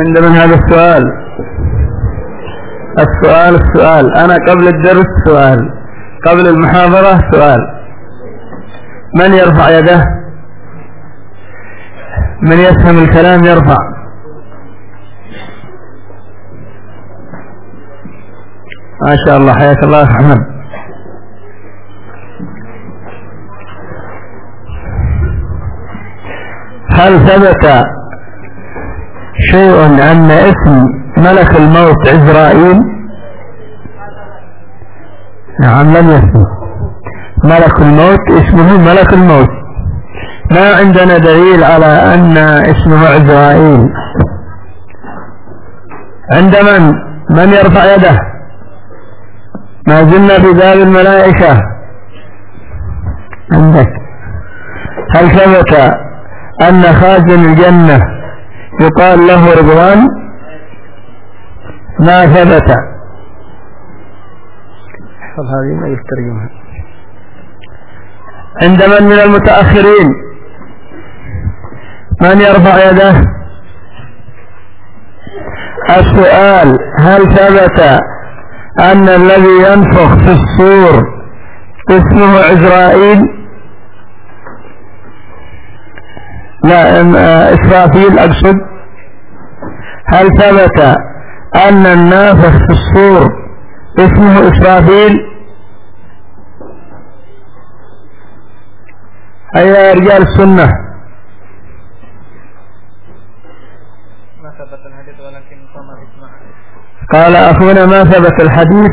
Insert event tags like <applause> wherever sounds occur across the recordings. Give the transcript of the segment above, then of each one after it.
عند من هذا السؤال؟ السؤال السؤال. أنا قبل الدرس سؤال. قبل المحاضرة سؤال. من يرفع يده؟ من يفهم الكلام يرفع. ما شاء الله. حياك الله يا أحمد. هل ثبت شيء أن اسم ملك الموت عزرائيل نعم لم يثبت ملك الموت اسمه ملك الموت. ما عندنا دليل على أن اسمه عزرائيل عند من؟ من يرفع يده؟ ما زلنا في الملائكة. عندك. هل ثبت أن خازن الجنة يقال له رضوان ما ثبت. احفظ هذه ما يترجمها عند من من المتأخرين؟ من يرفع يده؟ السؤال هل ثبت أن الذي ينفخ في الصور اسمه عزرائيل لا إسرافيل أقصد. هل ثبت أن النافخ في الصور اسمه إسرافيل؟ هيا يا رجال السنة. ما ثبت الحديث ولكن قام الإجماع قال أخونا ما ثبت الحديث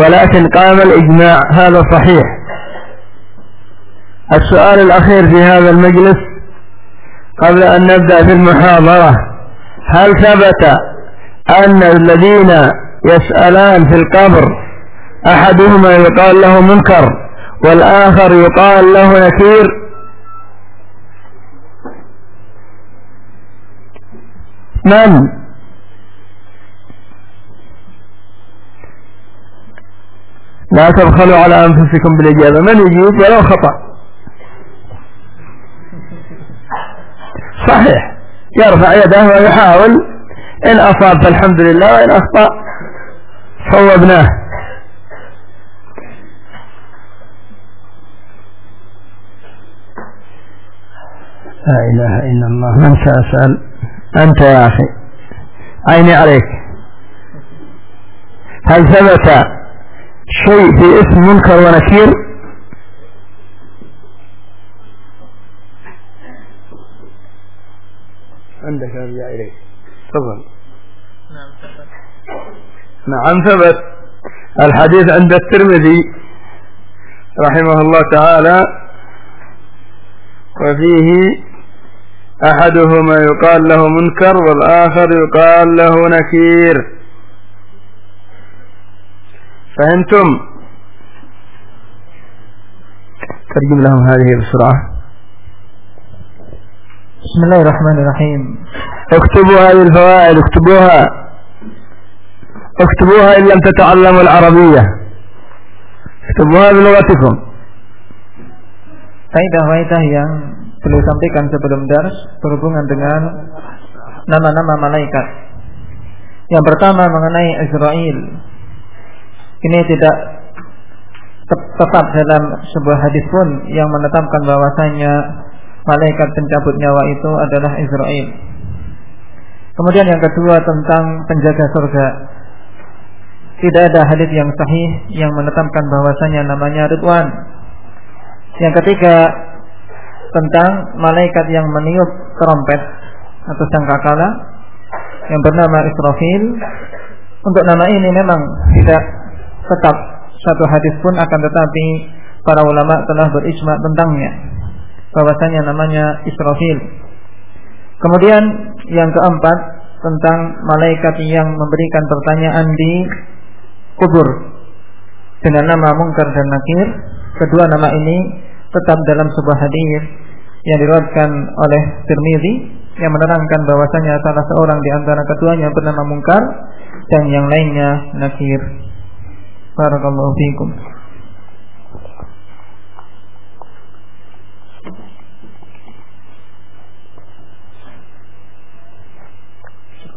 ولكن قام الإجماع. هذا صحيح. السؤال الأخير في هذا المجلس قبل أن نبدأ في المحاضرة هل ثبت أن الذين يسألان في القبر أحدهما يقال له منكر والآخر يقال له نكير؟ من؟ لا تبخلوا على أنفسكم بالإجابة. من يجيب ولو خطأ. يرفع يده ويحاول إن أصاب فالحمد لله وإن أخطأ صوبناه. لا إله إلا الله. من سأسأل؟ أنت يا أخي. عيني عليك. هل ثبت شيء في اسم منكر ونكير؟ عندك أرجع إليك. تفضل. نعم ثبت نعم ثبت. الحديث عند الترمذي رحمه الله تعالى وفيه أحدهما يقال له منكر والآخر يقال له نكير. فهمتم؟ ترجم لهم هذه بسرعة. بسم الله الرحمن الرحيم اكتبوا هذه الفوائد اكتبوها اكتبوها إن لم تتعلموا العربية اكتبوها بلغتكم Faidah-faidah yang beliau sampaikan sebelum dars berhubungan dengan nama-nama malaikat. Yang pertama mengenai Israel. Ini tidak te- tetap dalam sebuah hadis pun yang menetapkan bahwasanya malaikat pencabut nyawa itu adalah Israel. Kemudian yang kedua tentang penjaga surga. Tidak ada hadis yang sahih yang menetapkan bahwasanya namanya Ridwan. Yang ketiga tentang malaikat yang meniup trompet atau sangkakala yang bernama Israfil. Untuk nama ini memang tidak tetap satu hadis pun akan tetapi para ulama telah berijma tentangnya bahwasanya namanya Israfil. Kemudian yang keempat tentang malaikat yang memberikan pertanyaan di kubur dengan nama Mungkar dan Nakir. Kedua nama ini tetap dalam sebuah hadis yang diriwayatkan oleh Tirmizi yang menerangkan bahwasanya salah seorang di antara keduanya bernama Mungkar dan yang lainnya Nakir. Barakallahu fiikum.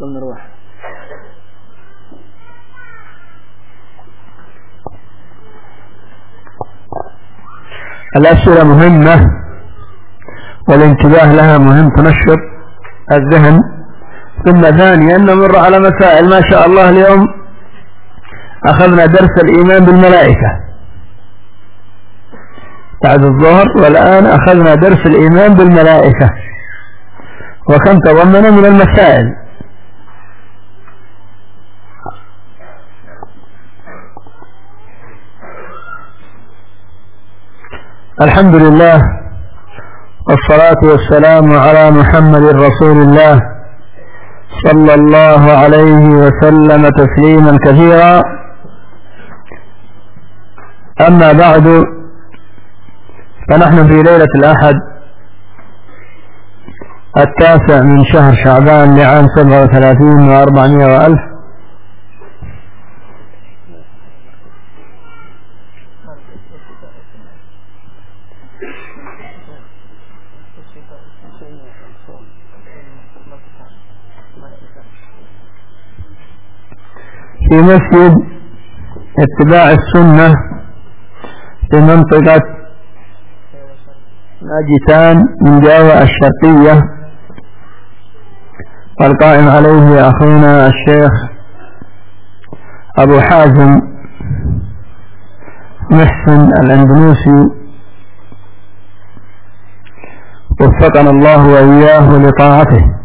نروح. الأسئلة مهمة والانتباه لها مهم تنشط الذهن. ثم ثانيا نمر على مسائل ما شاء الله اليوم. أخذنا درس الإيمان بالملائكة. بعد الظهر والآن أخذنا درس الإيمان بالملائكة. وكم تضمن من المسائل؟ الحمد لله والصلاة والسلام على محمد رسول الله صلى الله عليه وسلم تسليما كثيرا. أما بعد فنحن في ليلة الأحد التاسع من شهر شعبان لعام سبعة وثلاثين وأربعمائة وألف. في مسجد اتباع السنة في منطقة ناجتان من جاوة الشرقية. والقائم عليه أخونا الشيخ أبو حازم محسن الأندونوسي وفقنا الله وإياه لطاعته.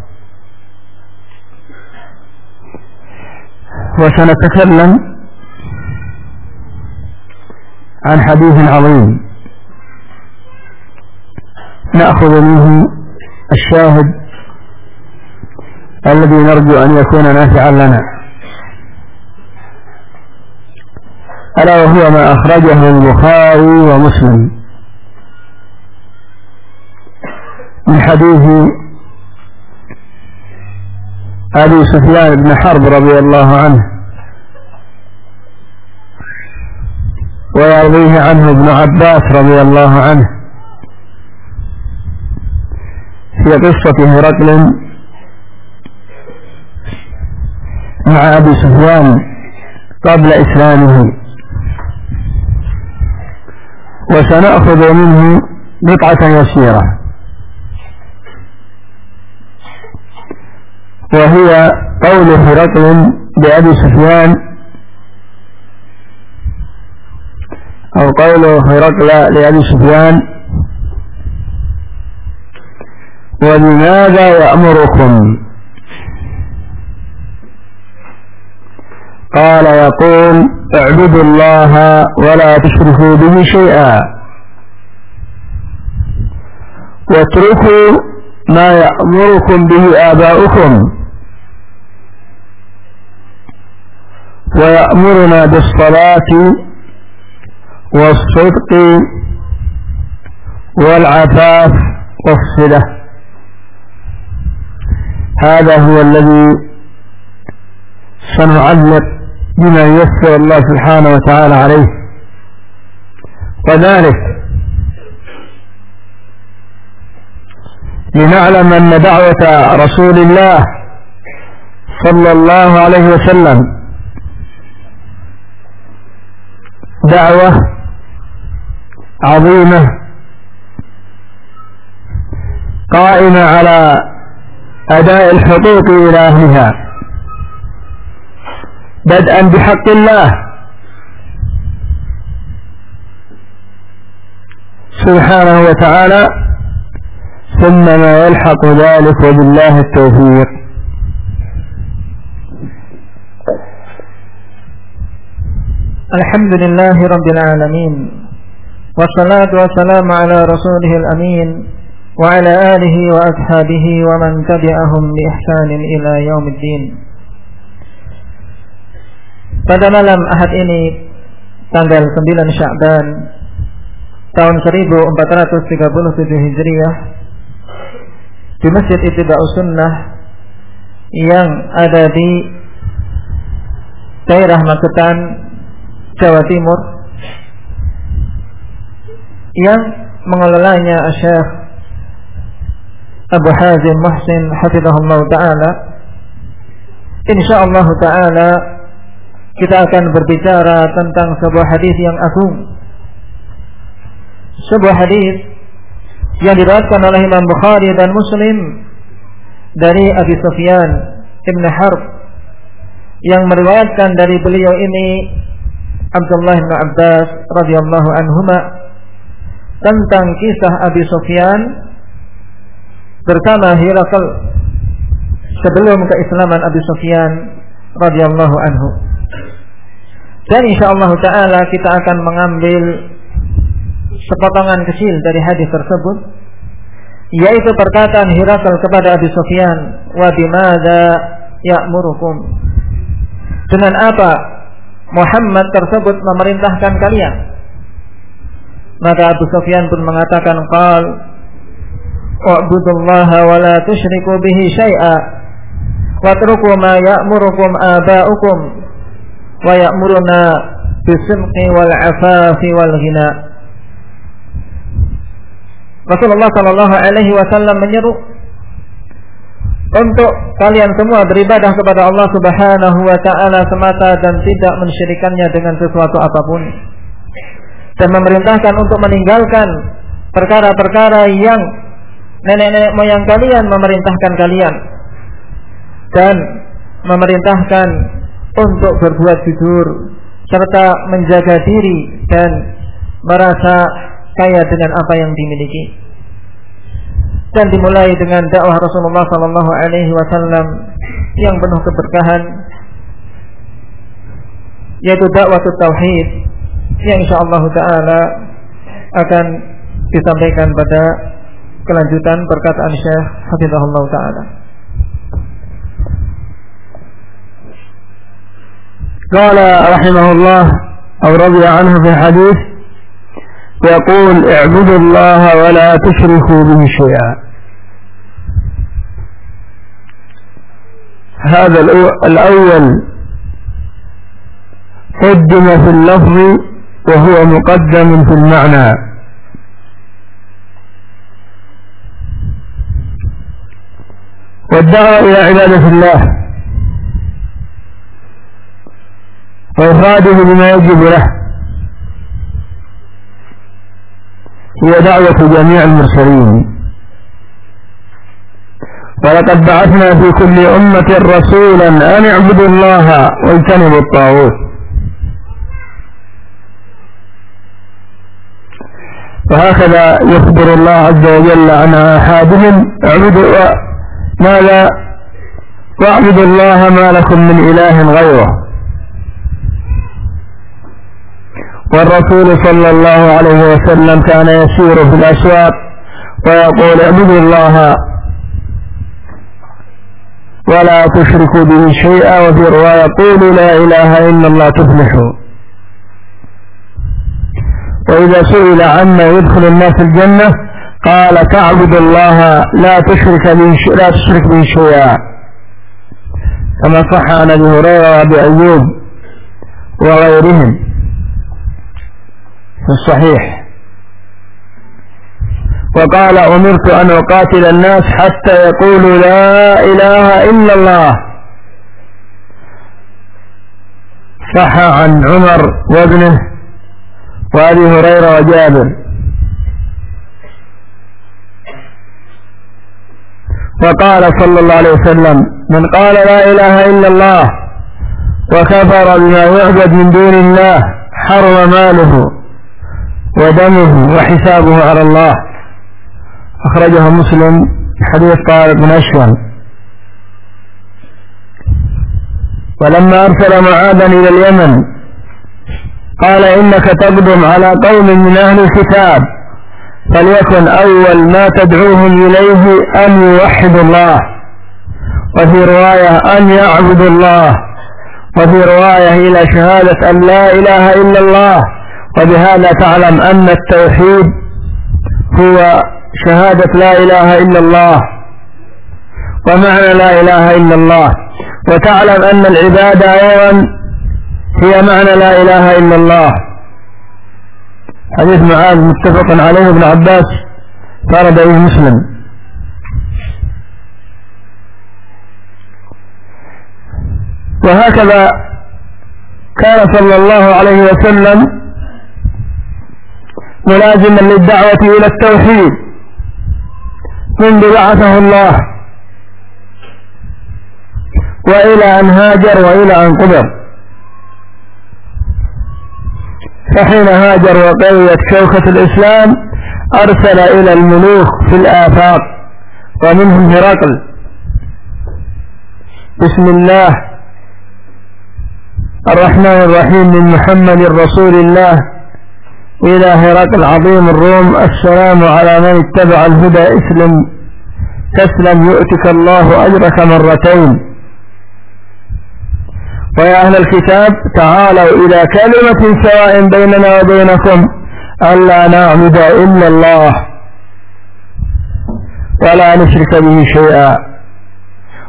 وسنتكلم عن حديث عظيم. نأخذ منه الشاهد الذي نرجو أن يكون نافعا لنا. ألا وهو ما أخرجه البخاري ومسلم من حديث أبي سفيان بن حرب رضي الله عنه ويرويه عنه ابن عباس رضي الله عنه في قصة هرقل مع أبي سفيان قبل إسلامه. وسنأخذ منه بقعة يسيرة. وهي قول هرقل لأبي سفيان أو قول هرقل لأبي سفيان ولماذا يأمركم؟ قال يقول اعبدوا الله ولا تشركوا به شيئا. واتركوا ما يأمركم به آباؤكم. ويأمرنا بالصلاة والصدق والعفاف والصلة. هذا هو الذي سنعلق بما يسر الله سبحانه وتعالى عليه. وذلك لنعلم أن دعوة رسول الله صلى الله عليه وسلم دعوة عظيمة قائمة على أداء الحقوق إلى أهلها. بدءا بحق الله. سبحانه وتعالى ثم ما يلحق ذلك وبالله التوفيق. Alhamdulillahi Rabbil Alamin. Wassalatu wassalamu ala rasulihil amin Wa ala alihi wa ashabihi wa man tabi'ahum bi ihsanin ila yaumiddin. Pada malam ahad ini Tanggal 9 Sya'ban Tahun 1437 Hijriah Di Masjid Itibau Sunnah Yang ada di Daerah Maketan Jawa Timur yang mengelolanya Syekh Abu Hazim Muhsin Hafizahullah Ta'ala insyaallah taala kita akan berbicara tentang sebuah hadis yang agung. Sebuah hadis yang diriwayatkan oleh Imam Bukhari dan Muslim dari Abi Sufyan Ibn Harb yang meriwayatkan dari beliau ini Abdullah bin Abbas radhiyallahu anhuma tentang kisah Abi Sufyan bersama Hirakal sebelum keislaman Abi Sufyan radhiyallahu anhu. Dan insyaallah taala kita akan mengambil sepotongan kecil dari hadis tersebut yaitu perkataan Hirakal kepada Abi Sufyan wa bimadza ya'murukum dengan apa Muhammad tersebut memerintahkan kalian. Maka Abu Sufyan pun mengatakan qal wa'budullaha wa la tusyriku bihi syai'a. Watruku ma ya'murukum aba'ukum wa ya'muruna bisimqi wal afafi wal ghina. Rasulullah Shallallahu Alaihi Wasallam menyeru untuk kalian semua beribadah kepada Allah Subhanahu Wa Taala semata dan tidak mensyirikannya dengan sesuatu apa pun dan memerintahkan untuk meninggalkan perkara-perkara yang nenek-nenek moyang kalian memerintahkan kalian dan memerintahkan untuk berbuat jujur serta menjaga diri dan merasa kaya dengan apa yang dimiliki Dan dimulai dengan dakwah Rasulullah sallallahu alaihi wasallam yang penuh keberkahan yaitu dakwah tauhid yang insyaallah taala akan disampaikan pada kelanjutan perkataan Syekh Hafizahullah taala. قال رحمه الله أو رضي عنه في الحديث يقول اعبدوا الله ولا تشركوا به شيئا. هذا الأول قدم في اللفظ وهو مقدم في المعنى. والدعوة إلى عبادة الله. وإفراده بما يجب له. هي دعوة جميع المرسلين. ولقد بعثنا في كل أمة رسولا أن اعبدوا الله واجتنبوا الطاغوت. وهكذا يخبر الله عز وجل عن آحادهم اعبدوا ماذا؟ واعبدوا الله ما لكم من إله غيره. والرسول صلى الله عليه وسلم كان يسير في الأسواق ويقول اعبدوا الله ولا تشركوا به شيئا وفي رواية قولوا لا إله إلا الله تفلحوا. وإذا سئل عما يدخل الناس الجنة قال تعبد الله لا تشرك به لا تشرك به شيئا. كما صح عن أبي هريرة وأبي أيوب وغيرهم. في الصحيح. وقال أمرت أن أقاتل الناس حتى يقولوا لا إله إلا الله. صح عن عمر وابنه وأبي هريرة وجابر. وقال صلى الله عليه وسلم من قال لا إله إلا الله وكفر بما يعبد من دون الله حرم ماله. ودمه وحسابه على الله. أخرجه مسلم حديث طارق بن أشول ولما أرسل معاذا إلى اليمن قال إنك تقدم على قوم من أهل الكتاب فليكن أول ما تدعوهم إليه أن يوحدوا الله. وفي رواية أن يعبدوا الله. وفي رواية إلى شهادة أن لا إله إلا الله. وبهذا تعلم أن التوحيد هو شهادة لا إله إلا الله ومعنى لا إله إلا الله. وتعلم أن العبادة أيضا هي معنى لا إله إلا الله. حديث معاذ متفق عليه ابن عباس قال به مسلم. وهكذا كان صلى الله عليه وسلم ملازما للدعوة إلى التوحيد. منذ بعثه الله. وإلى أن هاجر وإلى أن قبر. فحين هاجر وقويت شوكة الإسلام أرسل إلى الملوك في الآفاق. ومنهم هرقل. بسم الله الرحمن الرحيم من محمد رسول الله. إلى هرقل عظيم الروم السلام على من اتبع الهدى اسلم تسلم يؤتك الله أجرك مرتين. ويا أهل الكتاب تعالوا إلى كلمة سواء بيننا وبينكم ألا نعبد إلا الله ولا نشرك به شيئا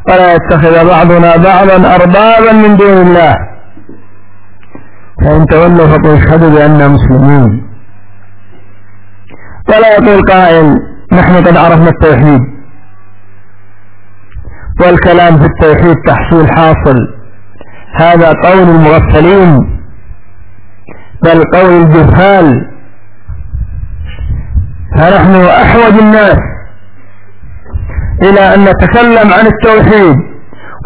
ولا يتخذ بعضنا بعضا أربابا من دون الله. فإن تولوا فقد اشهدوا بأننا مسلمون. ولا يقول قائل نحن قد عرفنا التوحيد. والكلام في التوحيد تحصيل حاصل. هذا قول المغفلين بل قول الجهال. فنحن أحوج الناس إلى أن نتكلم عن التوحيد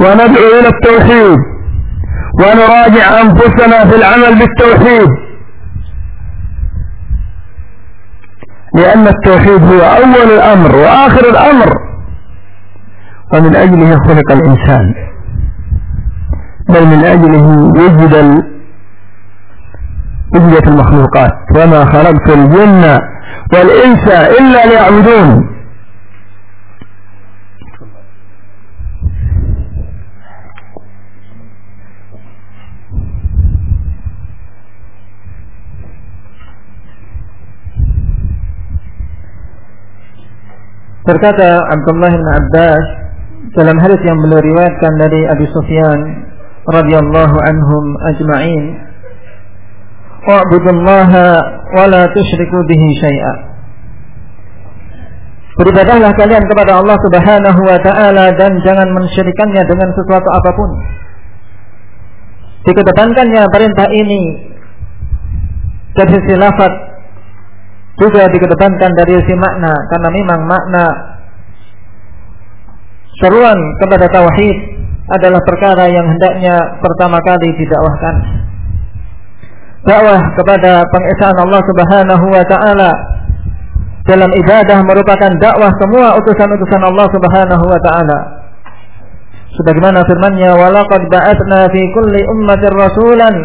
وندعو إلى التوحيد. ونراجع أنفسنا في العمل بالتوحيد. لأن التوحيد هو أول الأمر وآخر الأمر. ومن أجله خلق الإنسان. بل من أجله وجد وجدت المخلوقات. وما خلقت الجن والإنس إلا ليعبدون. Berkata Abdullah bin Abbas dalam hadis yang beliau riwayatkan dari Abi Sufyan radhiyallahu anhum ajma'in wa'budullaha wa la tusyriku bihi syai'a Beribadahlah kalian kepada Allah Subhanahu wa taala dan jangan mensyirikannya dengan sesuatu apa pun. Dikedepankannya perintah ini dari sisi lafaz juga dikedepankan dari sisi makna karena memang makna seruan kepada tauhid adalah perkara yang hendaknya pertama kali didakwahkan. Dakwah kepada pengesaan Allah Subhanahu wa taala dalam ibadah merupakan dakwah semua utusan-utusan Allah Subhanahu wa taala. Sebagaimana firman-Nya, "Walaqad ba'atsna fi kulli ummatin rasulan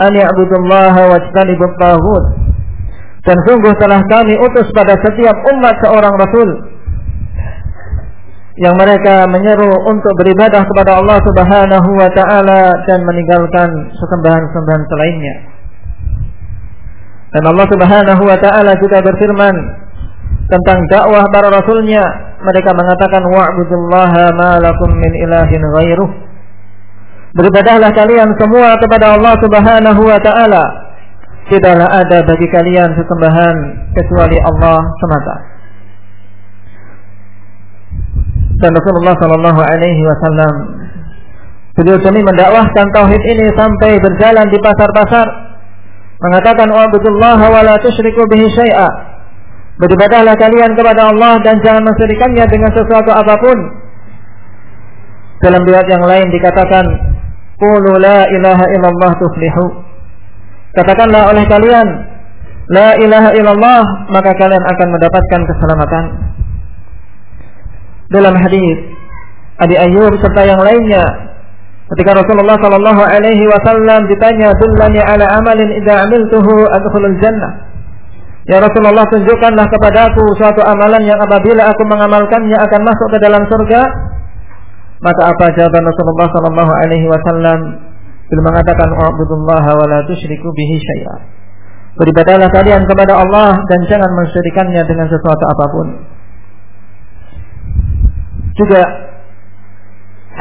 an ya'budullaha wajtanibut taghut." Dan sungguh telah kami utus pada setiap umat seorang rasul yang mereka menyeru untuk beribadah kepada Allah Subhanahu wa taala dan meninggalkan sesembahan-sembahan selainnya. Dan Allah Subhanahu wa taala juga berfirman tentang dakwah para rasulnya, mereka mengatakan wa'budullaha ma lakum min ilahin ghairuh. Beribadahlah kalian semua kepada Allah Subhanahu wa taala. Tidaklah ada bagi kalian sesembahan kecuali Allah semata. Dan Rasulullah Shallallahu Alaihi Wasallam beliau demi mendakwahkan tauhid ini sampai berjalan di pasar-pasar mengatakan wa'budullah wa la tusyriku bihi syai'a. Beribadahlah kalian kepada Allah dan jangan mensyirikannya dengan sesuatu apa pun. Dalam riwayat yang lain dikatakan qulu la ilaha illallah tuflihu katakanlah oleh kalian la ilaha illallah maka kalian akan mendapatkan keselamatan. Dalam hadis Abi Ayyub serta yang lainnya ketika Rasulullah sallallahu alaihi wasallam ditanya dullani ala amalin idza amiltuhu adkhulul jannah? Ya Rasulullah tunjukkanlah kepadaku suatu amalan yang apabila aku mengamalkannya akan masuk ke dalam surga. Maka apa jawaban Rasulullah sallallahu alaihi wasallam Beliau mengatakan wa'budullaha wa la tusyriku bihi syai'a. Beribadahlah kalian kepada Allah dan jangan mensyirikannya dengan sesuatu apa pun. Juga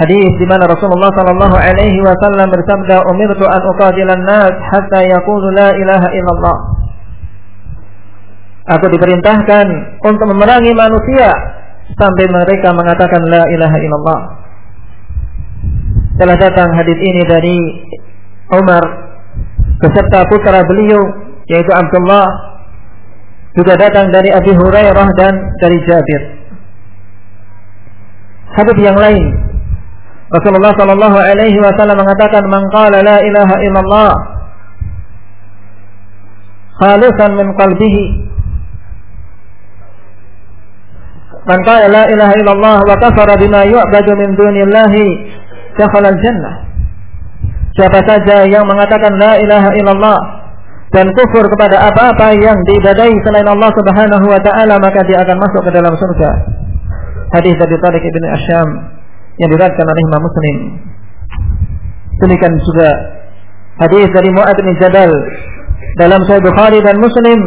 hadis di mana Rasulullah sallallahu alaihi wasallam bersabda umirtu an uqatilan nas hatta yaqulu la ilaha illallah. Aku diperintahkan untuk memerangi manusia sampai mereka mengatakan la ilaha illallah. Telah datang hadis ini dari Umar beserta putra beliau yaitu Abdullah juga datang dari Abi Hurairah dan dari Jabir. Hadis yang lain Rasulullah sallallahu alaihi wasallam mengatakan man qala la ilaha illallah khalisan min qalbihi man qala la ilaha illallah wa kafara bima yu'badu min dunillahi dakhala al-jannah Siapa saja yang mengatakan la ilaha illallah dan kufur kepada apa-apa yang diibadai selain Allah Subhanahu wa taala maka dia akan masuk ke dalam surga. Hadis dari Tariq Ibn Asyam yang diriwayatkan oleh Imam Muslim. Demikian juga hadis dari Mu'ad bin Jabal dalam Sahih Bukhari dan Muslim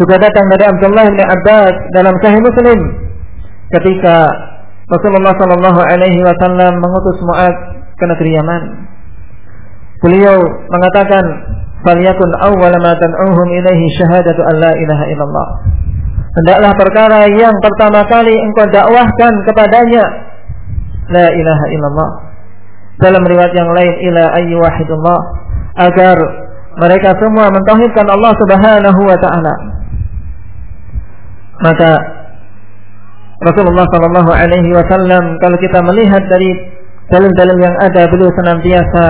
juga datang dari Abdullah bin Abbas dalam Sahih Muslim ketika Rasulullah sallallahu alaihi wasallam mengutus Mu'ad ke negeri Yaman. Beliau mengatakan, "Falyakun awwal ma tad'uhum ilaihi syahadatu an la ilaha illallah." Hendaklah perkara yang pertama kali engkau dakwahkan kepadanya la ilaha illallah. Dalam riwayat yang lain ila ayyi wahidullah agar mereka semua mentauhidkan Allah Subhanahu wa taala. Maka Rasulullah sallallahu alaihi wasallam kalau kita melihat dari dalil-dalil yang ada beliau senantiasa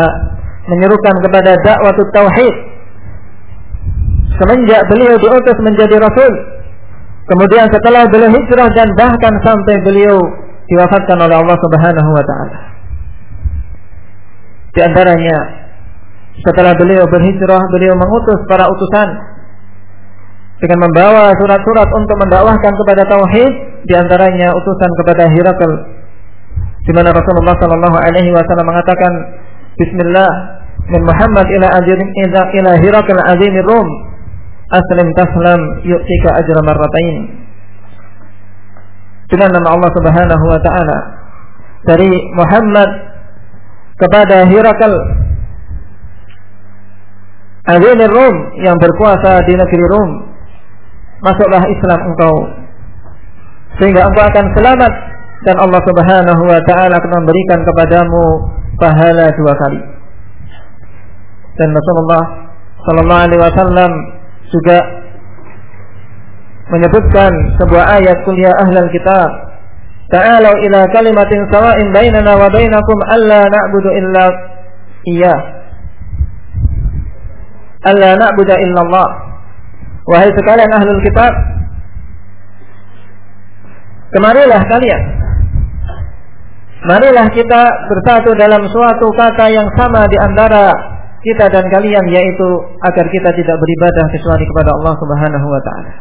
menyerukan kepada dakwah tauhid. Semenjak beliau diutus menjadi rasul, kemudian setelah beliau hijrah dan bahkan sampai beliau diwafatkan oleh Allah Subhanahu wa taala. Di antaranya setelah beliau berhijrah, beliau mengutus para utusan dengan membawa surat-surat untuk mendakwahkan kepada tauhid, di antaranya utusan kepada Hirakal di mana Rasulullah sallallahu alaihi wasallam mengatakan Bismillah min Muhammad ila ajrin ila ila Hirakal azim Rum aslim taslam yu'tika ajra marratain dengan nama Allah Subhanahu wa taala dari Muhammad kepada Hirakal Azim Rum yang berkuasa di negeri Rum masuklah Islam engkau. Sehingga engkau akan selamat dan Allah Subhanahu wa taala akan memberikan kepadamu pahala dua kali. Dan Rasulullah sallallahu alaihi wasallam juga menyebutkan sebuah ayat kuliah ahlal kitab Ta'alau ila kalimatin sawa'in bainana wa bainakum alla na'budu illa iya alla na'budu illa Allah Wahai sekalian ahlul kitab Kemarilah kalian Marilah kita bersatu dalam suatu kata yang sama di antara kita dan kalian yaitu agar kita tidak beribadah kecuali kepada Allah Subhanahu wa taala.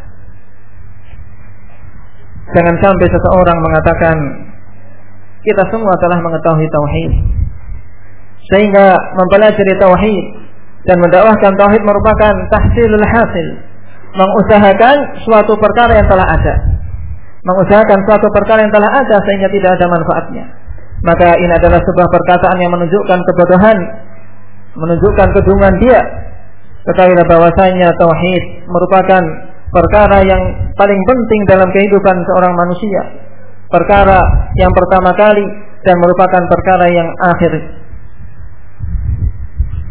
Jangan sampai seseorang mengatakan kita semua telah mengetahui tauhid. Sehingga mempelajari tauhid dan mendakwahkan tauhid merupakan tahsilul hasil, mengusahakan suatu perkara yang telah ada. Mengusahakan suatu perkara yang telah ada sehingga tidak ada manfaatnya. Maka ini adalah sebuah perkataan yang menunjukkan kebodohan, menunjukkan kedungan dia. Ketahuilah bahwasanya tauhid merupakan perkara yang paling penting dalam kehidupan seorang manusia. Perkara yang pertama kali dan merupakan perkara yang akhir.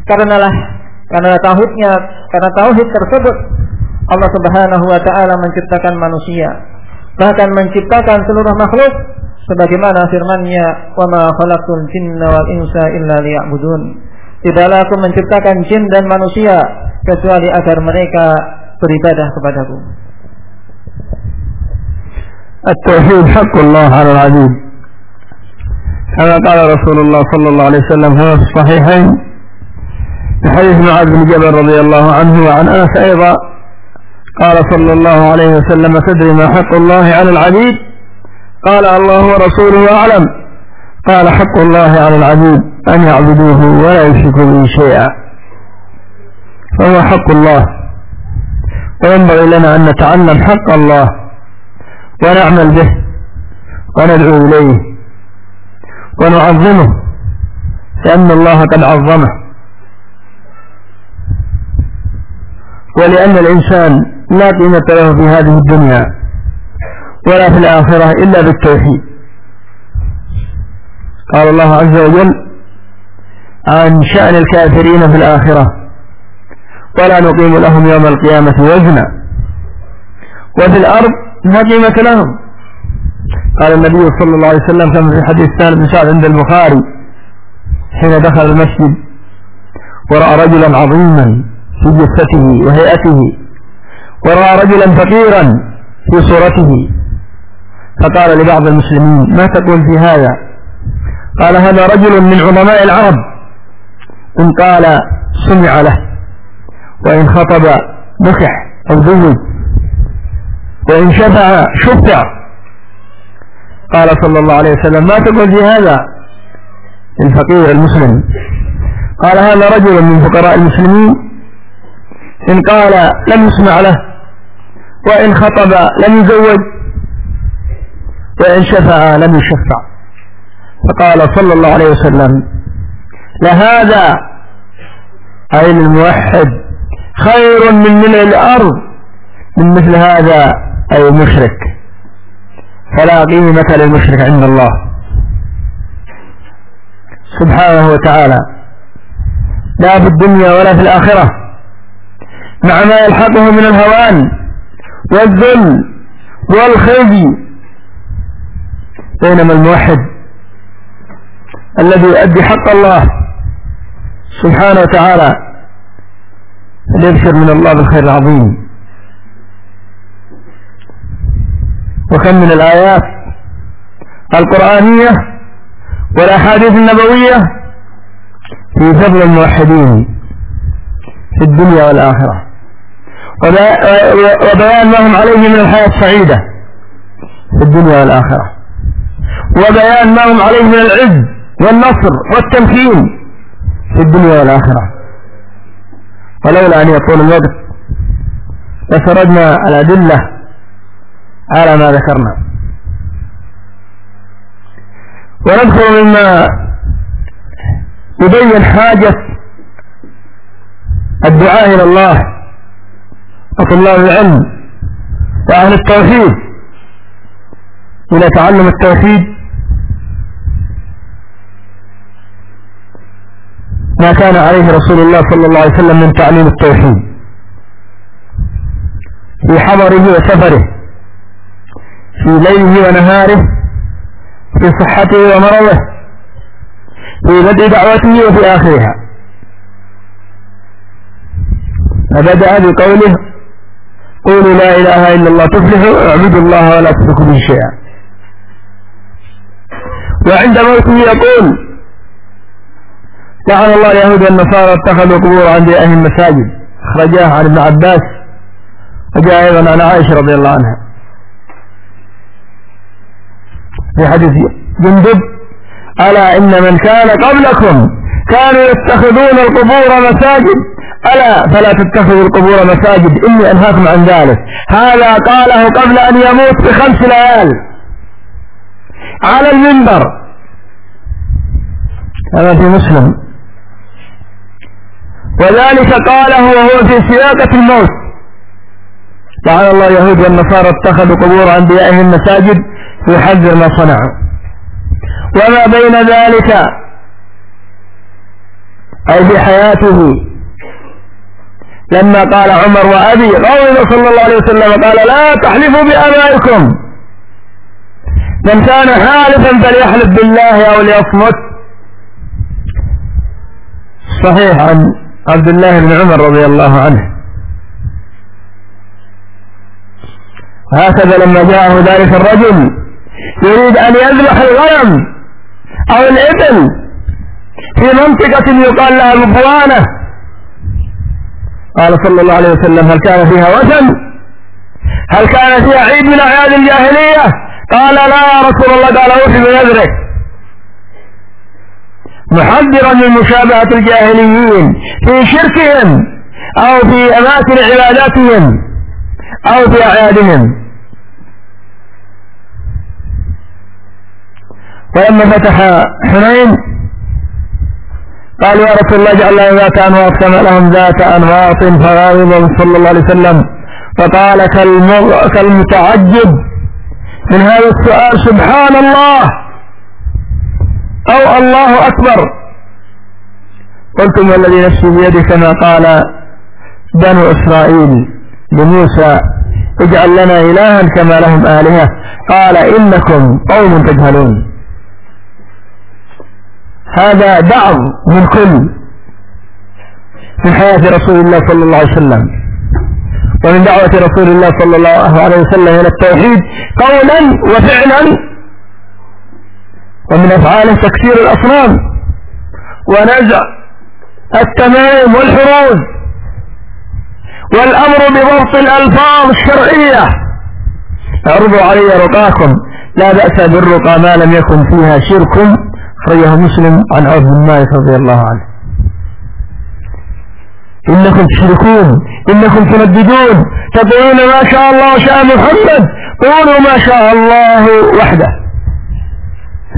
Karenalah karena tauhidnya, karena tauhid tersebut Allah Subhanahu wa taala menciptakan manusia, bahkan menciptakan seluruh makhluk sebagaimana firman-Nya, "Wa ma khalaqtul jinna wal insa illa liya'budun." Tidaklah aku menciptakan jin dan manusia kecuali agar mereka beribadah kepadaku. التوحيد حق الله على العبيد كما قال رسول الله صلى الله عليه وسلم هو في الصحيحين في حديث معاذ بن جبل رضي الله عنه وعن انس ايضا قال صلى الله عليه وسلم تدري ما حق الله على العبيد؟ قال الله ورسوله أعلم. قال حق الله على العبيد أن يعبدوه ولا يشركوا به شيئا. فهو حق الله. وينبغي لنا أن نتعلم حق الله ونعمل به وندعو إليه ونعظمه لأن الله قد عظمه. ولأن الإنسان لا قيمة له في هذه الدنيا ولا في الآخرة إلا بالتوحيد. قال الله عز وجل عن شأن الكافرين في الآخرة ولا نقيم لهم يوم القيامة وزنا وفي الأرض لا قيمة لهم. قال النبي صلى الله عليه وسلم كما في حديث سالم بن سعد عند البخاري حين دخل المسجد ورأى رجلا عظيما في جثته وهيئته ورأى رجلا فقيرا في صورته. فقال لبعض المسلمين ما تقول في هذا؟ قال هذا رجل من عظماء العرب. إن قال سمع له. وإن خطب نكح أو زوج وإن شفع شفع. قال صلى الله عليه وسلم ما تقول في هذا؟ الفقير المسلم. قال هذا رجل من فقراء المسلمين إن قال لم يسمع له وإن خطب لم يزوج وإن شفع لم يشفع. فقال صلى الله عليه وسلم لهذا أي الموحد خير من ملء الأرض من مثل هذا أي مشرك فلا قيمة للمشرك عند الله. سبحانه وتعالى لا في الدنيا ولا في الآخرة. مع ما يلحقه من الهوان والذل والخزي بينما الموحد الذي يؤدي حق الله سبحانه وتعالى يبشر من الله بالخير العظيم؟ وكم من الآيات القرآنية والأحاديث النبوية في فضل الموحدين في الدنيا والآخرة. وبيان ما هم عليه من الحياة السعيدة في الدنيا والآخرة. وبيان ما هم عليه من العز والنصر والتمكين في الدنيا والآخرة. ولولا أن يطول الوقت لسردنا الأدلة على ما ذكرنا. ونذكر مما يبين حاجة الدعاء إلى الله وطلاب العلم وأهل التوحيد إلى تعلم التوحيد. ما كان عليه رسول الله صلى الله عليه وسلم من تعليم التوحيد. في حضره وسفره في ليله ونهاره في صحته ومرضه في بدء دعوته وفي آخرها. فبدأ بقوله قولوا لا إله إلا الله تفلحوا اعبدوا الله ولا تشركوا به شيئا. وعند موته يقول لعن الله اليهود والنصارى اتخذوا قبور أنبيائهم مساجد أخرجاه عن ابن عباس وجاء أيضا عن عائشة رضي الله عنها. في حديث جندب ألا إن من كان قبلكم كانوا يتخذون القبور مساجد ألا فلا تتخذوا القبور مساجد إني أنهاكم عن ذلك. هذا قاله قبل أن يموت بخمس ليال. على المنبر. هذا في مسلم. وذلك قاله وهو في سياقة الموت. لعن الله اليهود والنصارى اتخذوا قبور أنبيائهم مساجد يحذر ما صنعوا. وما بين ذلك أي في حياته لما قال عمر وأبي قول صلى الله عليه وسلم قال لا تحلفوا بآبائكم. من كان حالفا فليحلف بالله أو ليصمت. صحيح عن عبد الله بن عمر رضي الله عنه. هكذا لما جاءه ذلك الرجل يريد أن يذبح الغنم أو الإبل في منطقة يقال لها مبوانة قال صلى الله عليه وسلم هل كان فيها وثن؟ هل كان فيها عيد من أعياد الجاهلية؟ قال لا يا رسول الله قال أوفي بنذرك. محذرا من مشابهة الجاهليين في شركهم أو في أماكن عباداتهم أو في أعيادهم. ولما فتح حنين قالوا يا رسول الله اجعل لنا ذات انواط كما لهم ذات أنواط فغاضب صلى الله عليه وسلم. فقال كالمتعجب من هذا السؤال سبحان الله أو الله أكبر. قلتم والذي نفسي بيده كما قال بنو إسرائيل لموسى اجعل لنا إلها كما لهم آلهة. قال إنكم قوم تجهلون. هذا بعض من كل من حياة رسول الله صلى الله عليه وسلم. ومن دعوة رسول الله صلى الله عليه وسلم إلى التوحيد قولا وفعلا ومن أفعاله تكسير الأصنام ونزع التمائم والحروز والأمر بضبط الألفاظ الشرعية. اعرضوا علي رقاكم لا بأس بالرقى ما لم يكن فيها شرك. خرجه مسلم عن عوف بن مالك رضي الله عنه. إنكم تشركون إنكم تنددون تقولون ما شاء الله وشاء محمد قولوا ما شاء الله وحده.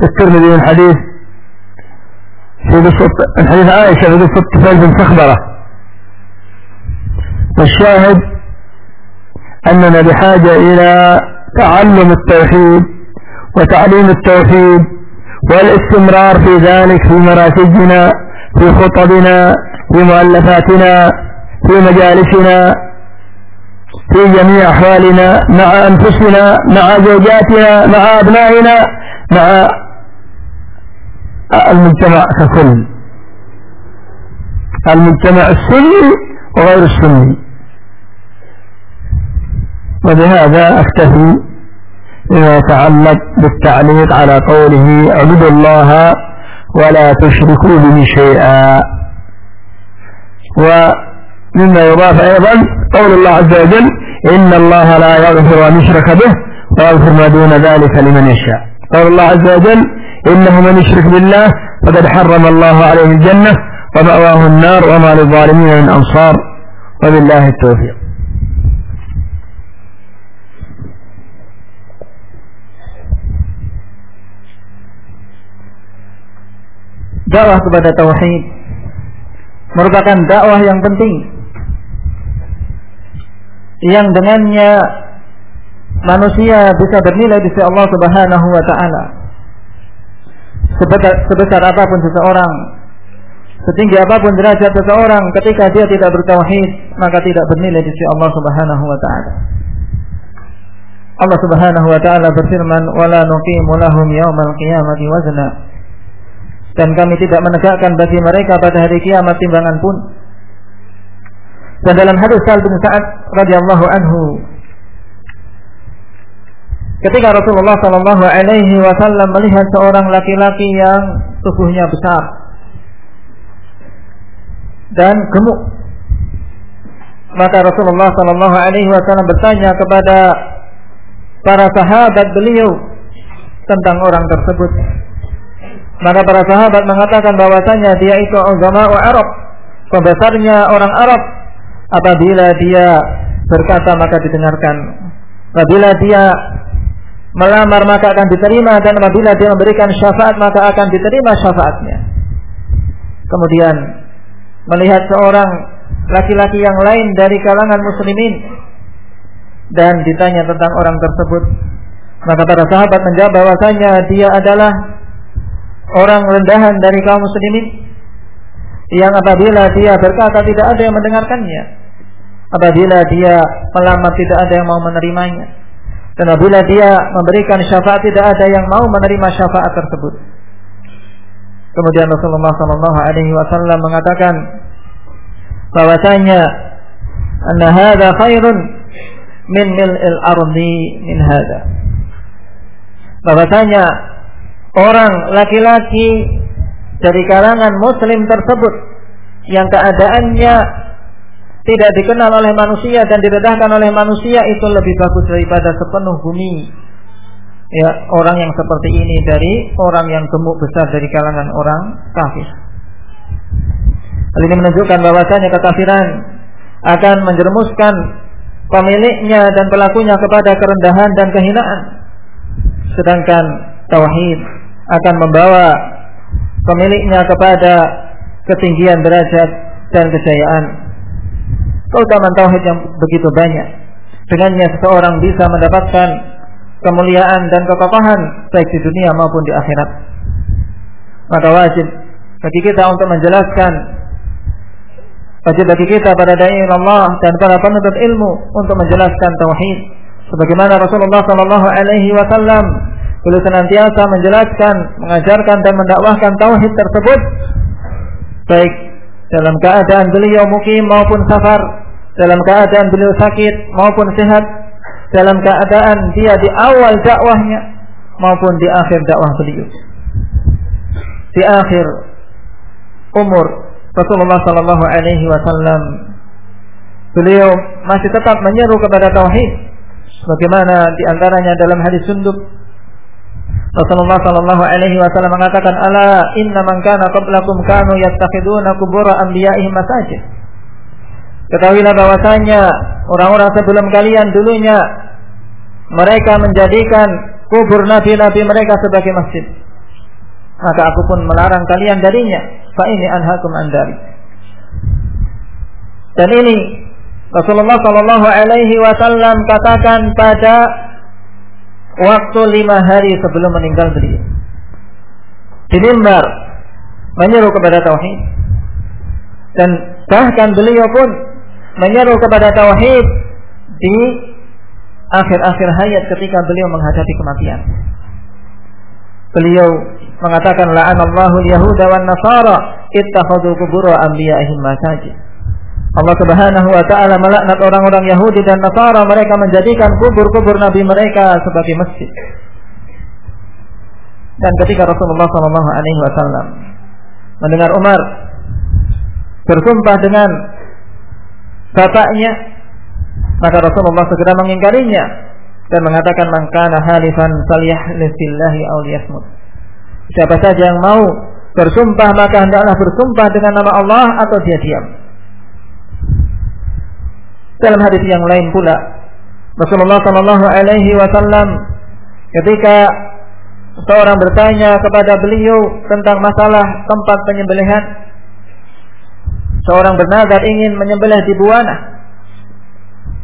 في الترمذي من حديث في قصة من حديث عائشة في قصة طفيل بن سخبرة. والشاهد أننا بحاجة إلى تعلم التوحيد وتعليم التوحيد والاستمرار في ذلك في مراسجنا في خطبنا في مؤلفاتنا في مجالسنا في جميع أحوالنا مع أنفسنا مع زوجاتنا مع أبنائنا مع المجتمع ككل. المجتمع السني وغير السني. وبهذا أكتفي. يتعلق بالتعليق على قوله اعبدوا الله ولا تشركوا به شيئا. ومما يضاف أيضا قول الله عز وجل إن الله لا يغفر أن يشرك به ويغفر ما دون ذلك لمن يشاء. قول الله عز وجل إنه من يشرك بالله فقد حرم الله عليه الجنة ومأواه النار وما للظالمين من أنصار. وبالله التوفيق. Dakwah kepada tauhid merupakan dakwah yang penting yang dengannya manusia bisa bernilai di sisi Allah Subhanahu wa taala. Sebesar, sebesar apa pun seseorang, setinggi apa pun derajat seseorang ketika dia tidak bertauhid, maka tidak bernilai di sisi Allah Subhanahu wa taala. Allah Subhanahu wa taala berfirman, "Wala nuqimu lahum yaumal qiyamati wazna." Dan kami tidak menegakkan bagi mereka pada hari kiamat timbangan pun. Dan dalam hadis Sa'ad bin Sa'ad radhiyallahu anhu Ketika Rasulullah Shallallahu Alaihi Wasallam melihat seorang laki-laki yang tubuhnya besar dan gemuk, maka Rasulullah Shallallahu Alaihi Wasallam bertanya kepada para sahabat beliau tentang orang tersebut. Maka para sahabat mengatakan bahwasanya dia itu agama Arab, pembesarnya orang Arab. Apabila dia berkata maka didengarkan. Apabila dia melamar maka akan diterima dan apabila dia memberikan syafaat maka akan diterima syafaatnya. Kemudian melihat seorang laki-laki yang lain dari kalangan muslimin dan ditanya tentang orang tersebut maka para sahabat menjawab bahwasanya dia adalah orang rendahan dari kaum muslimin yang apabila dia berkata tidak ada yang mendengarkannya apabila dia melamar tidak ada yang mau menerimanya dan apabila dia memberikan syafaat tidak ada yang mau menerima syafaat tersebut. Kemudian Rasulullah Shallallahu Alaihi Wasallam mengatakan bahwasanya anna hadza khairun min mil'il ardi min hadza. Bahwasanya orang laki-laki dari kalangan muslim tersebut yang keadaannya tidak dikenal oleh manusia dan diredahkan oleh manusia itu lebih bagus daripada sepenuh bumi. Ya, orang yang seperti ini dari orang yang gemuk besar dari kalangan orang kafir. Hal ini menunjukkan bahwasanya kekafiran akan menjerumuskan pemiliknya dan pelakunya kepada kerendahan dan kehinaan. Sedangkan tauhid akan membawa pemiliknya kepada ketinggian derajat dan kejayaan keutamaan tauhid yang begitu banyak. Dengannya seseorang bisa mendapatkan kemuliaan dan kekokohan baik di dunia maupun di akhirat. Maka wajib bagi kita untuk menjelaskan Wajib bagi kita para dai Allah dan para penuntut ilmu untuk menjelaskan tauhid sebagaimana Rasulullah sallallahu alaihi wasallam beliau senantiasa menjelaskan, mengajarkan dan mendakwahkan tauhid tersebut baik dalam keadaan beliau mukim maupun safar, dalam keadaan beliau sakit maupun sehat, dalam keadaan dia di awal dakwahnya maupun di akhir dakwah beliau. Di akhir umur Rasulullah sallallahu alaihi wasallam beliau masih tetap menyeru kepada tauhid sebagaimana di antaranya dalam hadis sunduk Rasulullah sallallahu alaihi wasallam mengatakan ala inna man kana qablakum kanu yattakhiduna qubura anbiya'ihim masajid. Ketahuilah bahwasanya orang-orang sebelum kalian dulunya mereka menjadikan kubur nabi-nabi mereka sebagai masjid. Maka aku pun melarang kalian darinya. Fa ini anhakum andari. Dan ini Rasulullah sallallahu alaihi wasallam katakan pada waktu lima hari sebelum meninggal beliau. Di menyeru kepada tauhid dan bahkan beliau pun menyeru kepada tauhid di akhir-akhir hayat ketika beliau menghadapi kematian. Beliau mengatakan la'anallahu al-yahuda wan nasara ittakhadhu qubur anbiya'ihim masajid. Allah Subhanahu wa taala melaknat orang-orang Yahudi dan Nasara mereka menjadikan kubur-kubur nabi mereka sebagai masjid. Dan ketika Rasulullah sallallahu alaihi wasallam mendengar Umar bersumpah dengan bapaknya, maka Rasulullah segera mengingkarinya dan mengatakan man kana halifan falyahlif aw liyasmut. Siapa saja yang mau bersumpah maka hendaklah bersumpah dengan nama Allah atau dia diam. Dalam hadis yang lain pula Rasulullah Shallallahu Alaihi Wasallam ketika seorang bertanya kepada beliau tentang masalah tempat penyembelihan, seorang bernazar ingin menyembelih di buana,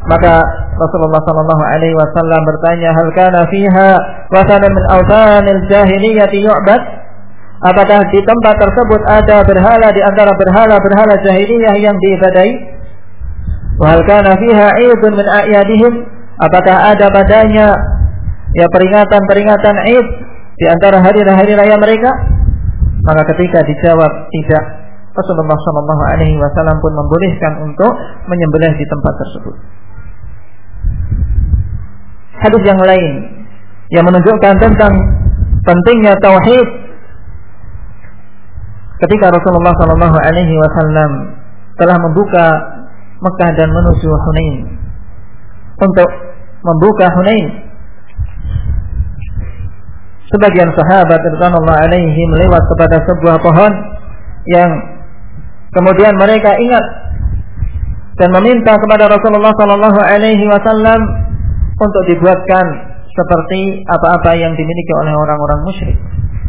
maka Rasulullah Shallallahu Alaihi Wasallam bertanya, hal kana fiha wasanan min awsanil jahiliyah yu'bad? Apakah di tempat tersebut ada berhala di antara berhala-berhala jahiliyah yang diibadai? Wahal kana fiha idun min a'yadihim? Apakah ada padanya ya peringatan-peringatan Id di antara hari-hari raya mereka? Maka ketika dijawab tidak, Rasulullah Shallallahu Alaihi Wasallam pun membolehkan untuk menyembelih di tempat tersebut. Hadis yang lain yang menunjukkan tentang pentingnya tauhid ketika Rasulullah Shallallahu Alaihi Wasallam telah membuka Mekah dan menuju Hunain untuk membuka Hunain. Sebagian sahabat radhiyallahu alaihim lewat kepada sebuah pohon yang kemudian mereka ingat dan meminta kepada Rasulullah sallallahu alaihi wasallam untuk dibuatkan seperti apa-apa yang dimiliki oleh orang-orang musyrik.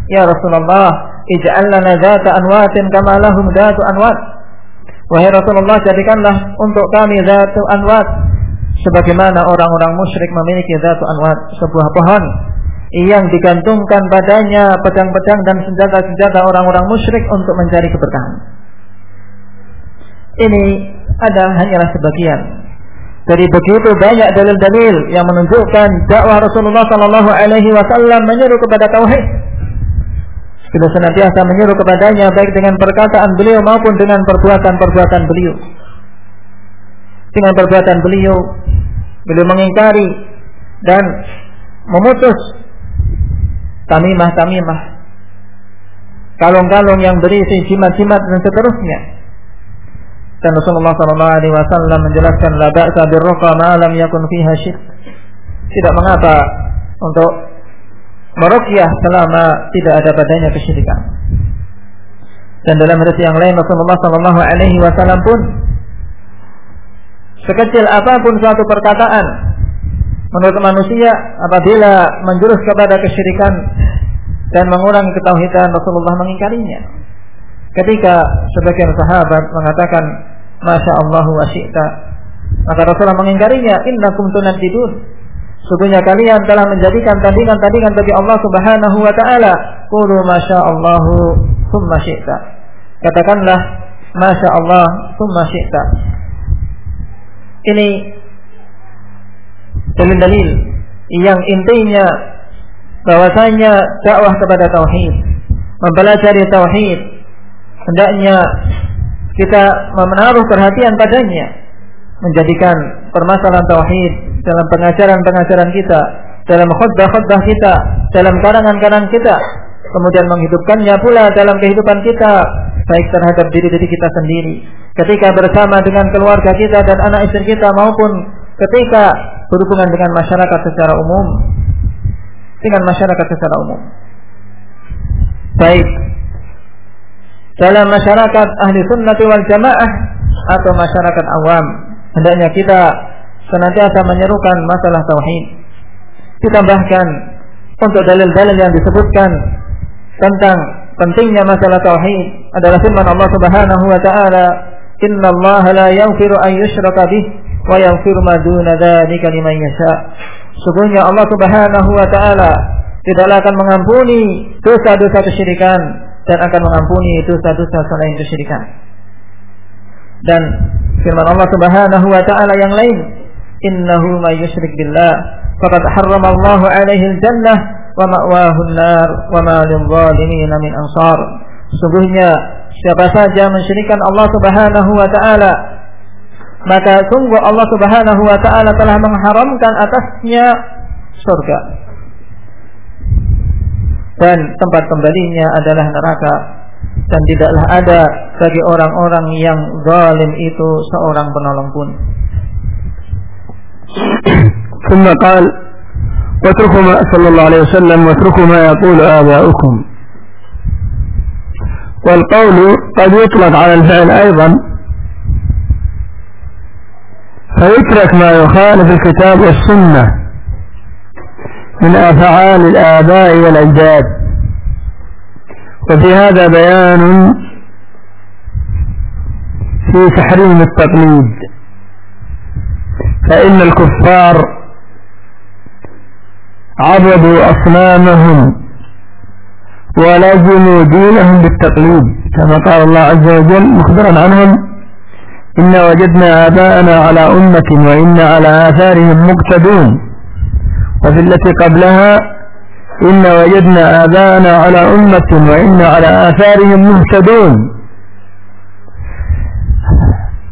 Ya Rasulullah, ij'al lana anwatin kama lahum anwat. Wahai Rasulullah jadikanlah untuk kami zatu anwat sebagaimana orang-orang musyrik memiliki zatu anwat sebuah pohon yang digantungkan padanya pedang-pedang dan senjata-senjata orang-orang musyrik untuk mencari keberkahan. Ini ada hanyalah sebagian dari begitu banyak dalil-dalil yang menunjukkan dakwah Rasulullah Sallallahu Alaihi Wasallam menyeru kepada tauhid kita senantiasa menyuruh kepadanya baik dengan perkataan beliau maupun dengan perbuatan-perbuatan beliau. Dengan perbuatan beliau, beliau mengingkari dan memutus tamimah-tamimah, kalung-kalung yang berisi jimat-jimat dan seterusnya. Dan Rasulullah Wasallam menjelaskan la ba'sa birruqa ma yakun fiha syirk. Tidak mengapa untuk meruqyah selama tidak ada padanya kesyirikan. Dan dalam hadis yang lain Rasulullah sallallahu alaihi wasallam pun sekecil apa pun suatu perkataan menurut manusia apabila menjurus kepada kesyirikan dan mengurangi ketauhidan Rasulullah mengingkarinya. Ketika sebagian sahabat mengatakan Masya Allah wa syi'ta Maka Rasulullah mengingkarinya Innakum tunadidun Sesungguhnya kalian telah menjadikan tandingan-tandingan bagi Allah Subhanahu wa taala. Qulu masyaallahu tsumma syi'ta. Katakanlah Masya Allah, summa syi'ta. Ini dalil-dalil yang intinya bahwasanya dakwah kepada tauhid, mempelajari tauhid, hendaknya kita menaruh perhatian padanya, menjadikan permasalahan tauhid dalam pengajaran-pengajaran kita, dalam khutbah-khutbah kita, dalam karangan-karangan kita, kemudian menghidupkannya pula dalam kehidupan kita, baik terhadap diri diri kita sendiri, ketika bersama dengan keluarga kita dan anak istri kita maupun ketika berhubungan dengan masyarakat secara umum, dengan masyarakat secara umum. Baik. Dalam masyarakat ahli sunnati wal jamaah atau masyarakat awam hendaknya kita senantiasa menyerukan masalah tauhid ditambahkan untuk dalil-dalil yang disebutkan tentang pentingnya masalah tauhid adalah firman Allah Subhanahu wa taala inna Allah la yaghfiru an yushraka bih wa yaghfiru ma duna dzalika liman yasha sungguhnya Allah Subhanahu wa taala tidaklah akan mengampuni dosa-dosa kesyirikan dan akan mengampuni dosa-dosa selain kesyirikan. Dan firman Allah Subhanahu wa taala yang lain, "Innahu may yusyrik billah faqad harrama Allah 'alaihi al-jannah wa ma'wahu an-nar wa ma lil-zalimin min ansar." Sungguhnya siapa saja mensyirikkan Allah Subhanahu wa taala maka sungguh Allah Subhanahu wa taala telah mengharamkan atasnya surga dan tempat kembalinya adalah neraka dan tidaklah ada bagi orang-orang yang zalim itu seorang penolong pun. ثم قال واتركوا ما صلى الله عليه وسلم واتركوا ما يقول آباؤكم. والقول قد يطلق على الفعل أيضا فيترك ما يخالف الكتاب والسنة من أفعال الآباء والأجداد. وفي هذا بيان في تحريم التقليد. فإن الكفار عبدوا أصنامهم ولزموا دينهم بالتقليد كما قال الله عز وجل مخبرا عنهم إن وجدنا آباءنا على أمة وإن على آثارهم مقتدون. وفي التي قبلها إن وجدنا آباءنا على أمة وإن على آثارهم مهتدون.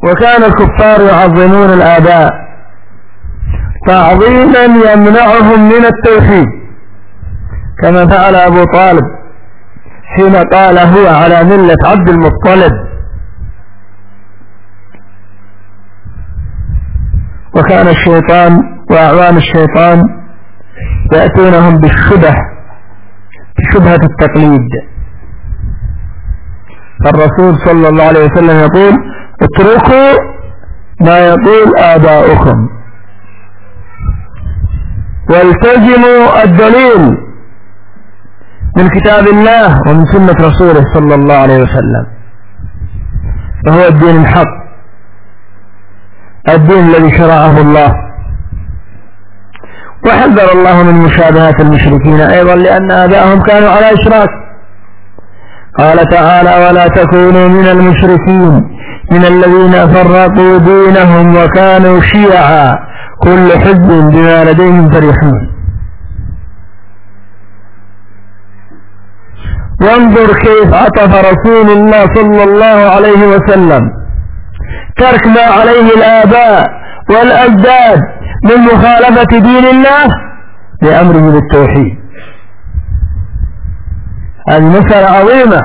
وكان الكفار يعظمون الآباء. تعظيما يمنعهم من التوحيد. كما فعل أبو طالب حين قال هو على ملة عبد المطلب. وكان الشيطان وأعوان الشيطان يأتونهم بالشبه بشبهة التقليد. فالرسول صلى الله عليه وسلم يقول اتركوا ما يقول آباؤكم. والتزموا الدليل من كتاب الله ومن سنة رسوله صلى الله عليه وسلم. فهو الدين الحق. الدين الذي شرعه الله. وحذر الله من مشابهة المشركين أيضا لأن آباءهم كانوا على إشراك. قال تعالى ولا تكونوا من المشركين. من الذين فرقوا دينهم وكانوا شيعا. كل حزب بما لديهم فرحون. وانظر كيف عطف رسول الله صلى الله عليه وسلم. ترك ما عليه الآباء والأجداد من مخالفة دين الله بأمره بالتوحيد. هذه مسألة عظيمة.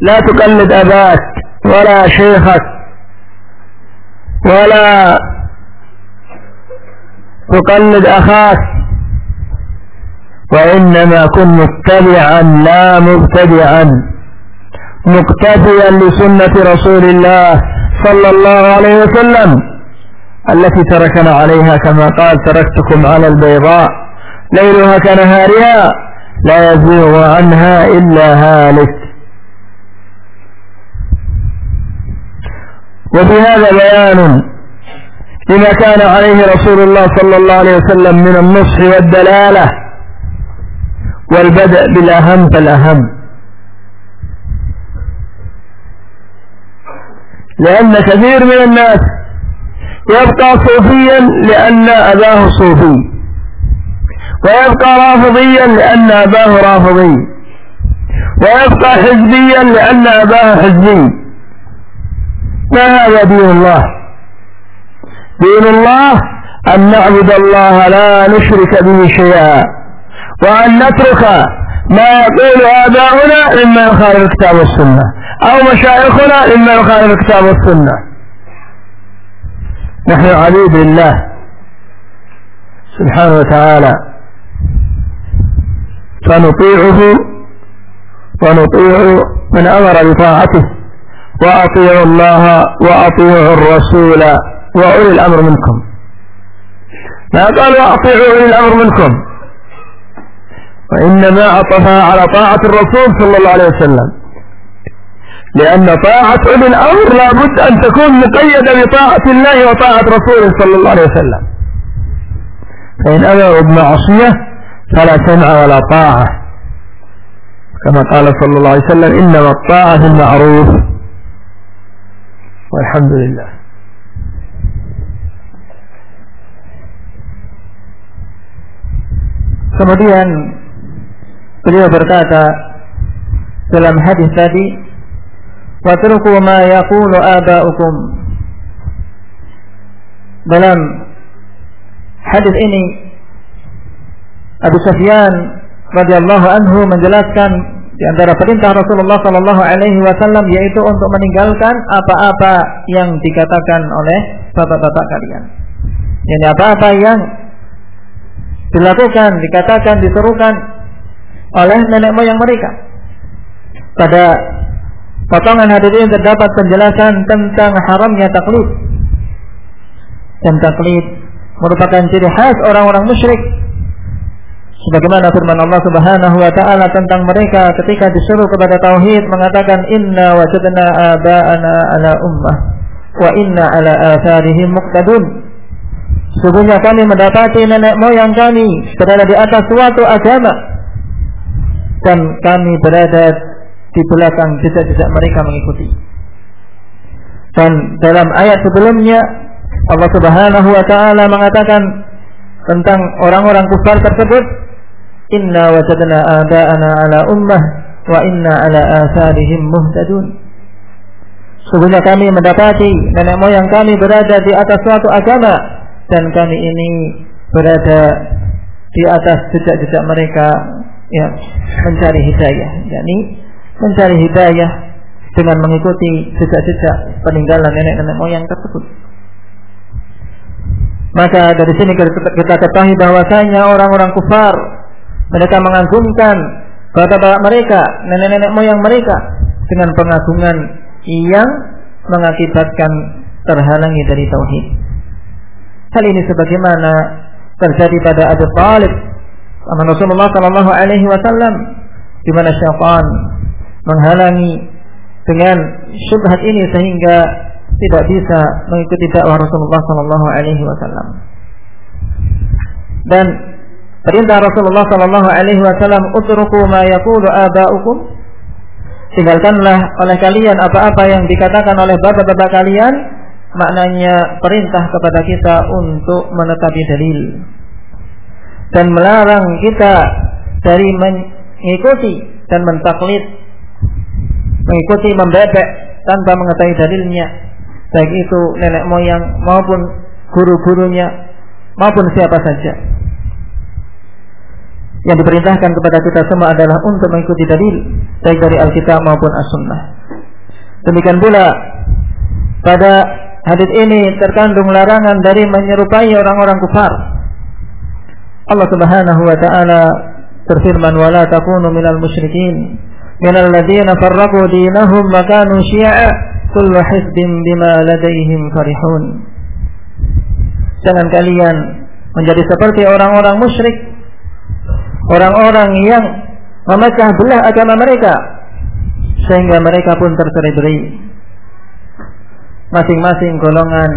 لا تقلد أباك ولا شيخك ولا تقلد أخاك. وإنما كن متبعا لا مبتدعا. مقتديا لسنة رسول الله صلى الله عليه وسلم التي تركنا عليها كما قال تركتكم على البيضاء ليلها كنهارها لا يزيغ عنها إلا هالك. وفي هذا بيان لما كان عليه رسول الله صلى الله عليه وسلم من النصح والدلالة والبدء بالأهم فالأهم. لأن كثير من الناس يبقى صوفيا لأن أباه صوفي ويبقى رافضيا لأن أباه رافضي ويبقى حزبيا لأن أباه حزبي. ما هذا دين الله؟ دين الله أن نعبد الله لا نشرك به شيئا وأن نترك ما يقول آباؤنا مما يخالف الكتاب والسنة أو مشايخنا مما يخالف الكتاب والسنة. نحن عبيد لله سبحانه وتعالى. فنطيعه ونطيع من أمر بطاعته وأطيعوا الله وأطيعوا الرسول. وأولي الأمر منكم. ما قال وأطيعوا أولي الأمر منكم. وإنما عطفها على طاعة الرسول صلى الله عليه وسلم. لأن طاعة أولي الأمر لابد أن تكون مقيدة بطاعة الله وطاعة رسوله صلى الله عليه وسلم. فإن أمروا بمعصية فلا سمع ولا طاعة. كما قال صلى الله عليه وسلم إنما الطاعة المعروف. والحمد لله. Kemudian Beliau berkata dalam hadis tadi, "Watruku ma yaqulu aba'ukum." Dalam hadis ini Abu Sufyan radhiyallahu anhu menjelaskan di antara perintah Rasulullah sallallahu alaihi wasallam yaitu untuk meninggalkan apa-apa yang dikatakan oleh bapak-bapak kalian. Yani apa-apa yang dilakukan, dikatakan, diserukan oleh nenek moyang mereka. Pada potongan hadis ini terdapat penjelasan tentang haramnya taklid. Dan taklid merupakan ciri khas orang-orang musyrik. Sebagaimana firman Allah Subhanahu wa taala tentang mereka ketika disuruh kepada tauhid mengatakan inna wajadna aba'ana ala ummah wa inna ala atharihim muqtadun. Sungguhnya kami mendapati nenek moyang kami berada di atas suatu agama dan kami berada di belakang jejak-jejak mereka mengikuti. Dan dalam ayat sebelumnya Allah Subhanahu wa taala mengatakan tentang orang-orang kufar tersebut, "Inna wajadna aba'ana ala ummah wa inna ala atharihim muhtadun." Sungguhnya kami mendapati nenek moyang kami berada di atas suatu agama dan kami ini berada di atas jejak-jejak mereka ya mencari hidayah yakni mencari hidayah dengan mengikuti jejak-jejak peninggalan nenek-nenek moyang tersebut maka dari sini kita ketahui bahwasanya orang-orang kufar mereka mengagungkan bapak-bapak mereka, nenek-nenek moyang mereka dengan pengagungan yang mengakibatkan terhalangi dari tauhid. Hal ini sebagaimana terjadi pada Abu Talib sama Rasulullah Shallallahu Alaihi Wasallam di mana syaitan menghalangi dengan syubhat ini sehingga tidak bisa mengikuti dakwah Rasulullah Shallallahu Alaihi Wasallam. Dan perintah Rasulullah Shallallahu Alaihi Wasallam utruku ma yaqulu abaukum tinggalkanlah oleh kalian apa-apa yang dikatakan oleh bapak-bapak kalian maknanya perintah kepada kita untuk menetapi dalil. Dan melarang kita dari mengikuti dan mentaklid mengikuti membebek tanpa mengetahui dalilnya. Baik itu nenek moyang maupun guru-gurunya maupun siapa saja. Yang diperintahkan kepada kita semua adalah untuk mengikuti dalil baik dari Alkitab maupun As-Sunnah. Demikian pula pada hadis ini terkandung larangan dari menyerupai orang-orang kufar. Allah Subhanahu wa taala berfirman wala takunu minal musyrikin. Minal ladzina farraqu dinahum wa kanu syi'a kullu hizbin bima ladaihim farihun. Jangan kalian menjadi seperti orang-orang musyrik. Orang-orang yang memecah belah agama mereka. Sehingga mereka pun tercerai-berai masing-masing golongan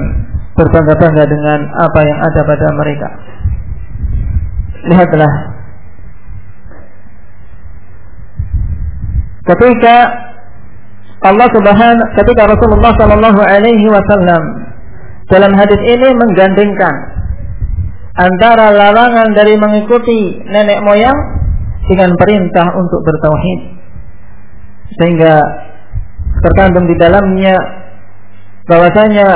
berbangga-bangga dengan apa yang ada pada mereka. Lihatlah. Ketika Allah Subhanahu ketika Rasulullah Shallallahu Alaihi Wasallam dalam hadis ini menggandengkan antara larangan dari mengikuti nenek moyang dengan perintah untuk bertauhid. Sehingga terkandung di dalamnya bahwasanya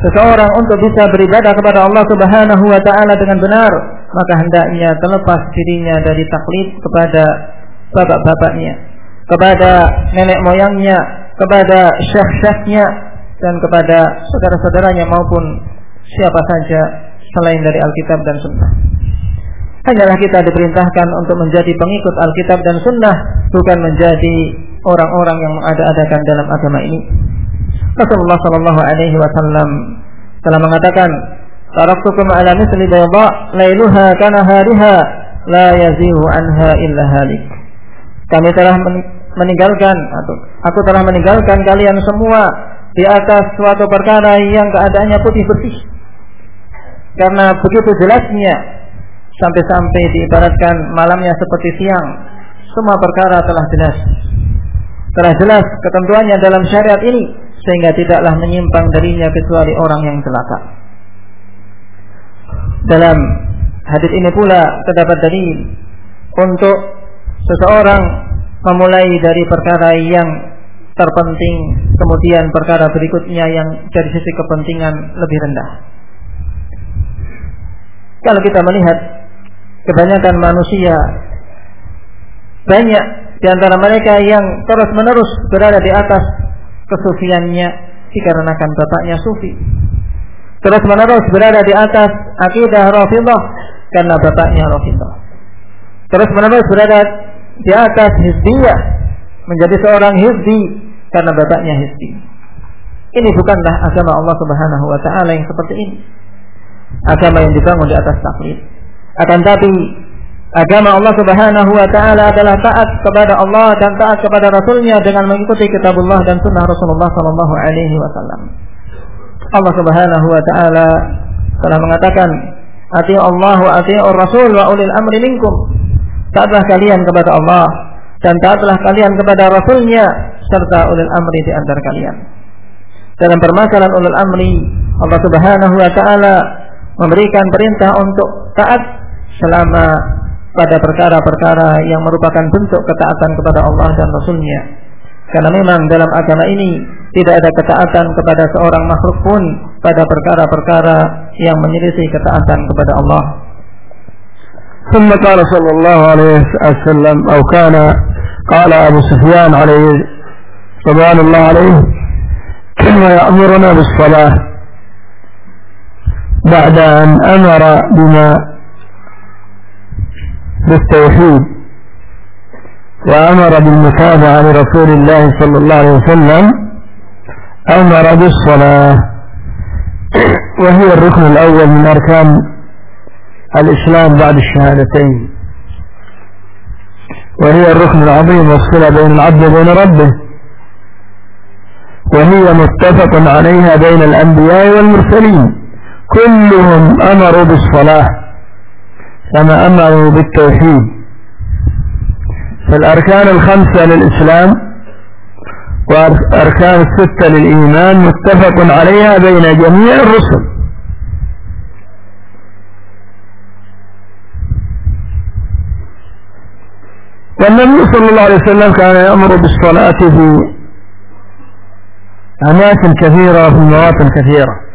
seseorang untuk bisa beribadah kepada Allah Subhanahu wa taala dengan benar maka hendaknya terlepas dirinya dari taklid kepada bapak-bapaknya kepada nenek moyangnya, kepada syekh-syekhnya dan kepada saudara-saudaranya maupun siapa saja selain dari Alkitab dan Sunnah. Hanyalah kita diperintahkan untuk menjadi pengikut Alkitab dan Sunnah, bukan menjadi orang-orang yang mengada-adakan dalam agama ini. Rasulullah Shallallahu Alaihi Wasallam telah mengatakan, "Taraktukum ala misli bayda, lailuha kana hariha, la yazihu anha illa halik." Kami telah meninggalkan atau aku telah meninggalkan kalian semua di atas suatu perkara yang keadaannya putih bersih. Karena begitu jelasnya sampai-sampai diibaratkan malamnya seperti siang, semua perkara telah jelas. Telah jelas ketentuannya dalam syariat ini sehingga tidaklah menyimpang darinya kecuali orang yang celaka. Dalam hadis ini pula terdapat dalil untuk seseorang memulai dari perkara yang terpenting kemudian perkara berikutnya yang dari sisi kepentingan lebih rendah kalau kita melihat kebanyakan manusia banyak di antara mereka yang terus menerus berada di atas kesufiannya dikarenakan bapaknya sufi terus menerus berada di atas akidah rafidah karena bapaknya rafidah terus menerus berada di atas hizbiyah menjadi seorang hizbi karena bapaknya hizbi. Ini bukanlah agama Allah Subhanahu wa taala yang seperti ini. Agama yang dibangun di atas taklid. Akan tapi agama Allah Subhanahu wa taala adalah taat kepada Allah dan taat kepada Rasulnya dengan mengikuti kitabullah dan sunnah Rasulullah sallallahu alaihi wasallam. Allah Subhanahu wa taala telah mengatakan, "Ati Allah wa ati'ur Rasul wa ulil amri minkum." taatlah kalian kepada Allah dan taatlah kalian kepada Rasulnya serta ulil amri di antara kalian. Dalam permasalahan ulil amri, Allah Subhanahu wa taala memberikan perintah untuk taat selama pada perkara-perkara yang merupakan bentuk ketaatan kepada Allah dan Rasulnya. Karena memang dalam agama ini tidak ada ketaatan kepada seorang makhluk pun pada perkara-perkara yang menyelisih ketaatan kepada Allah ثم قال صلى الله عليه وسلم أو كان قال أبو سفيان عليه رضوان الله عليه كان يأمرنا بالصلاة بعد أن أمر بما بالتوحيد وأمر بالمتابعة لرسول الله صلى الله عليه وسلم أمر بالصلاة. <clears throat> وهي الركن الأول من أركان الإسلام بعد الشهادتين. وهي الركن العظيم والصلة بين العبد وبين ربه. وهي متفق عليها بين الأنبياء والمرسلين. كلهم أمروا بالصلاة. كما أمروا بالتوحيد. فالأركان الخمسة للإسلام وأركان الستة للإيمان متفق عليها بين جميع الرسل. والنبي صلى الله عليه وسلم كان يأمر بالصلاة في أماكن كثيرة وفي مواطن كثيرة.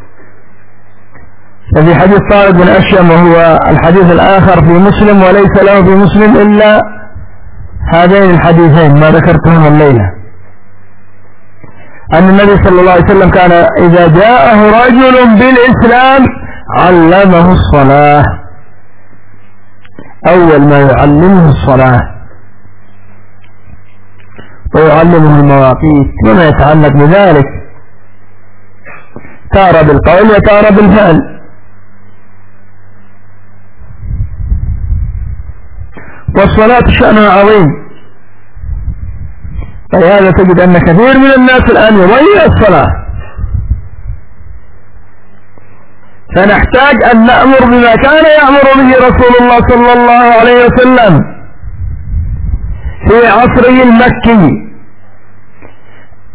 ففي حديث طارق بن أشيم وهو الحديث الآخر في مسلم وليس له في مسلم إلا هذين الحديثين ما ذكرتهم الليلة. أن النبي صلى الله عليه وسلم كان إذا جاءه رجل بالإسلام علمه الصلاة. أول ما يعلمه الصلاة. ويعلمه المواقيت وما يتعلق بذلك. تارى بالقول وتارى بالفعل. والصلاة شأنها عظيم. فلهذا تجد أن كثير من الناس الآن يضيع الصلاة. فنحتاج أن نأمر بما كان يأمر به رسول الله صلى الله عليه وسلم في عصره المكي.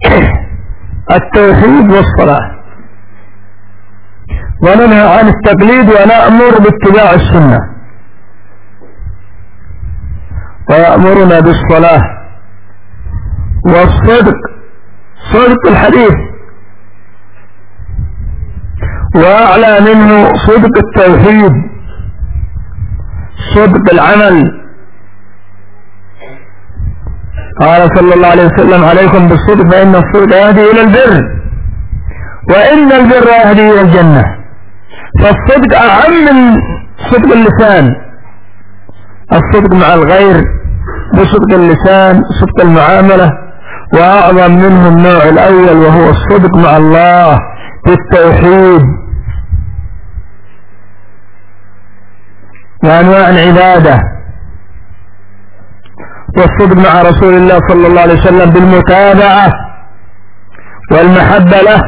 <coughs> التوحيد والصلاة. وننهى عن التقليد ونأمر باتباع السنة. ويأمرنا بالصلاة والصدق صدق الحديث. وأعلى منه صدق التوحيد صدق العمل. قال صلى الله عليه وسلم عليكم بالصدق فإن الصدق يهدي إلى البر وإن البر يهدي إلى الجنة. فالصدق أهم من صدق اللسان الصدق مع الغير. بصدق اللسان صدق المعاملة وأعظم منه النوع الأول وهو الصدق مع الله بالتوحيد. وأنواع العبادة. والصدق مع رسول الله صلى الله عليه وسلم بالمتابعة والمحبة له.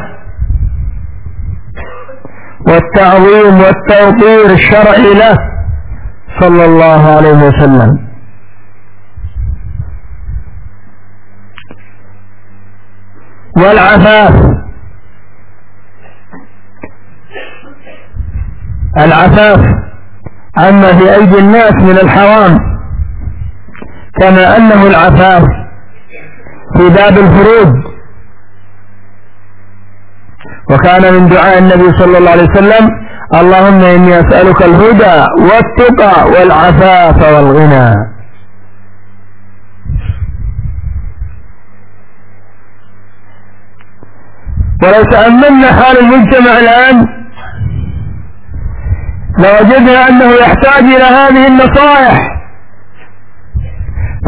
والتعظيم والتوقير الشرعي له. صلى الله عليه وسلم. والعفاف العفاف عما في أيدي الناس من الحرام كما أنه العفاف في باب الفروج. وكان من دعاء النبي صلى الله عليه وسلم اللهم إني أسألك الهدى والتقى والعفاف والغنى. ولو تأملنا حال المجتمع الآن لوجدنا أنه يحتاج إلى هذه النصائح.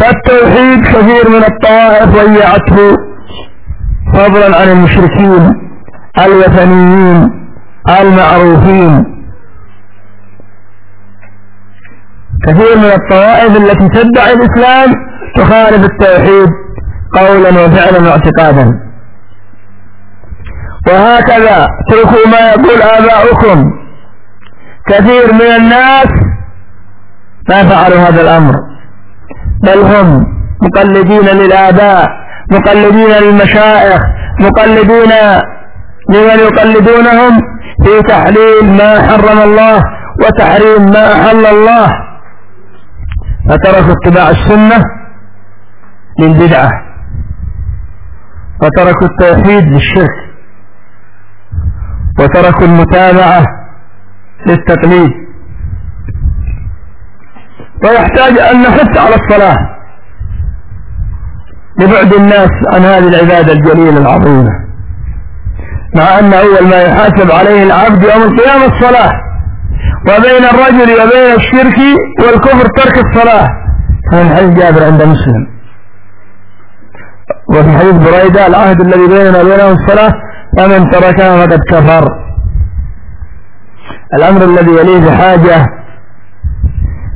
فالتوحيد كثير من الطوائف ضيعته فضلا عن المشركين الوثنيين المعروفين. كثير من الطوائف التي تدعي الإسلام تخالف التوحيد قولا وفعلا واعتقادا. وهكذا اتركوا ما يقول آباؤكم. كثير من الناس ما فعلوا هذا الأمر. بل هم مقلدين للآباء مقلدين للمشائخ مقلدين لمن يقلدونهم في تحليل ما حرم الله وتحريم ما أحل الله. فتركوا اتباع السنة للبدعة. وتركوا التوحيد للشرك. وتركوا المتابعة للتقليد. ويحتاج أن نحث على الصلاة لبعد الناس عن هذه العبادة الجليلة العظيمة. مع أن أول ما يحاسب عليه العبد يوم القيامة الصلاة وبين الرجل وبين الشرك والكفر ترك الصلاة. هذا حديث جابر عند مسلم. وفي حديث بريدة العهد الذي بيننا وبينهم الصلاة فمن تركها فقد كفر. الأمر الذي يليه بحاجة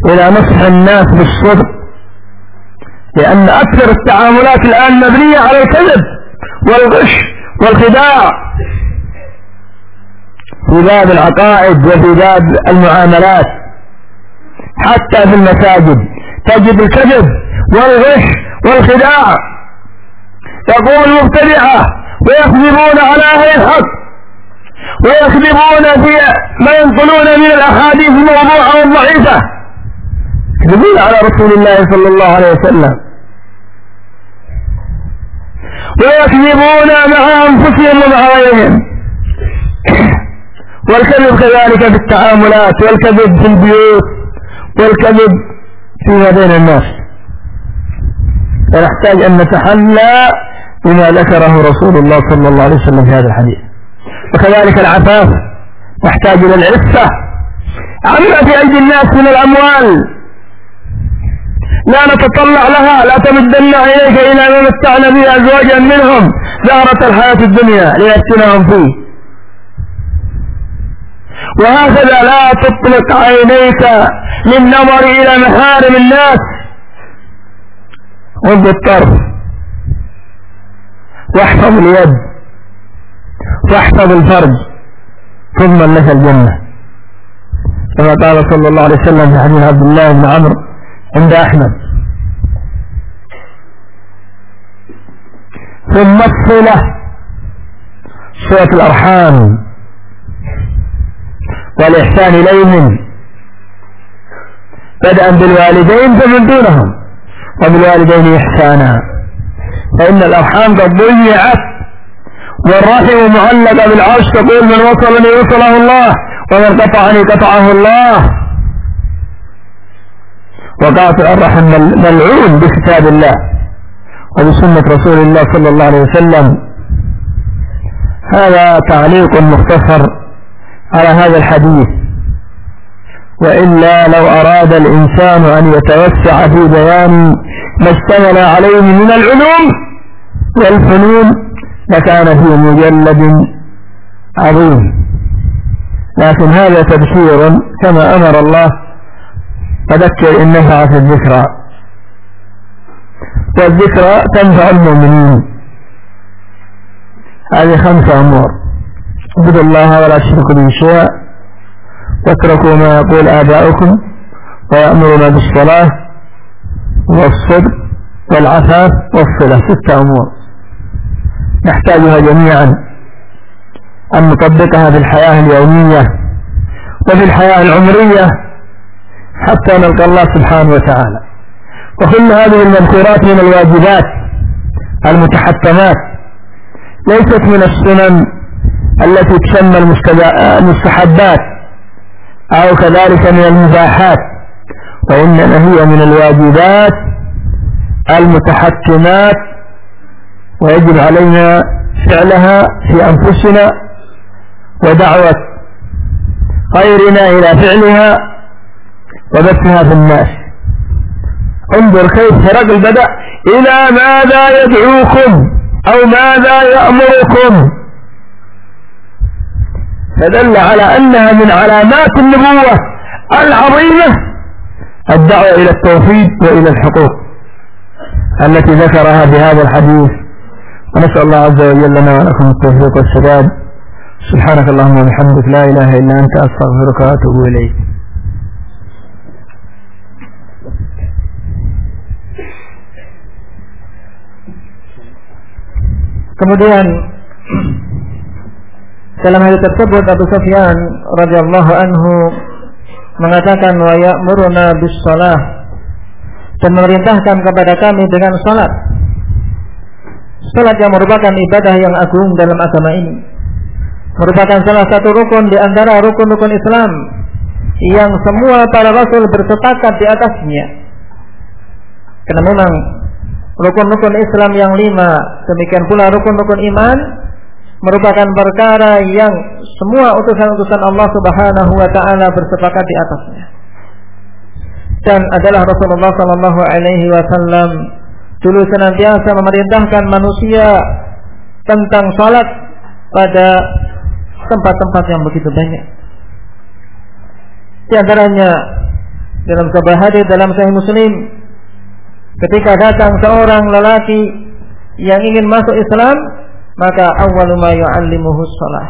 إلى نصح الناس بالصدق لأن أكثر التعاملات الآن مبنية على الكذب والغش والخداع. في باب العقائد وفي باب المعاملات. حتى في المساجد تجد الكذب والغش والخداع. يقوم المبتدعة ويكذبون على أهل الحق ويكذبون في ما ينقلون من الأحاديث الموضوعة والضعيفة يكذبون على رسول الله صلى الله عليه وسلم. ويكذبون مع أنفسهم ومع غيرهم. والكذب كذلك في التعاملات والكذب في البيوت والكذب فيما بين الناس. فنحتاج أن نتحلى بما ذكره رسول الله صلى الله عليه وسلم في هذا الحديث. وكذلك العفاف تحتاج إلى العفة. عما في أيدي الناس من الأموال. لا نتطلع لها لا تمدن إليك إلى ما متعنا به أزواجا منهم زهرة الحياة الدنيا ليفتنهم فيه. وهكذا لا تطلق عينيك للنظر إلى محارم الناس. غض الطرف. واحفظ اليد واحفظ الفرج ثم لك الجنة. كما قال صلى الله عليه وسلم في حديث عبد الله بن عمرو عند أحمد. ثم الصلة صلة الأرحام. والإحسان إليهم. بدءا بالوالدين فمن دونهم وبالوالدين إحسانا. فإن الأرحام قد ضيعت والرحم معلقة بالعرش تقول من وصلني وصله الله ومن قطعني قطعه الله. وقاطع الرحم ملعون بكتاب الله وبسنة رسول الله صلى الله عليه وسلم. هذا تعليق مختصر على هذا الحديث. وإلا لو أراد الإنسان أن يتوسع في بيان ما اشتمل عليه من العلوم والفنون لكان في مجلد عظيم. لكن هذا تبشير كما أمر الله فذكر إن نفعت الذكرى. والذكرى تنفع المؤمنين. هذه خمسة أمور. اعبدوا الله ولا تشركوا به شيئا. واتركوا ما يقول آباؤكم ويأمرون بالصلاة والصدق والعفاف والصلة ستة أمور. نحتاجها جميعا. أن نطبقها في الحياة اليومية وفي الحياة العمرية حتى نلقى الله سبحانه وتعالى. وكل هذه المذكورات من الواجبات المتحتمات ليست من السنن التي تسمى المستحبات. أو كذلك من المباحات وإنما هي من الواجبات المتحتمات ويجب علينا فعلها في أنفسنا ودعوة غيرنا إلى فعلها وبثها في الناس. انظر كيف هرقل بدأ إلى ماذا يدعوكم أو ماذا يأمركم؟ فدل على أنها من علامات النبوة العظيمة الدعوة إلى التوحيد وإلى الحقوق التي ذكرها بهذا الحديث. ونسأل الله عز وجل لنا ولكم التوفيق والسداد. سبحانك اللهم وبحمدك. لا إله إلا أنت. أستغفرك وأتوب إليك. Kemudian dalam hal tersebut Abu Sufyan radhiyallahu anhu mengatakan wa ya'muruna bis salah dan memerintahkan kepada kami dengan salat. Salat yang merupakan ibadah yang agung dalam agama ini. Merupakan salah satu rukun di antara rukun-rukun Islam yang semua para rasul bersepakat di atasnya. Karena memang rukun-rukun Islam yang lima, demikian pula rukun-rukun iman merupakan perkara yang semua utusan-utusan Allah Subhanahu wa taala bersepakat di atasnya. Dan adalah Rasulullah sallallahu alaihi wasallam dulu senantiasa memerintahkan manusia tentang salat pada tempat-tempat yang begitu banyak. Di antaranya dalam sebuah hadis dalam Sahih Muslim ketika datang seorang lelaki yang ingin masuk Islam maka awwalu ma yu'allimuhu shalah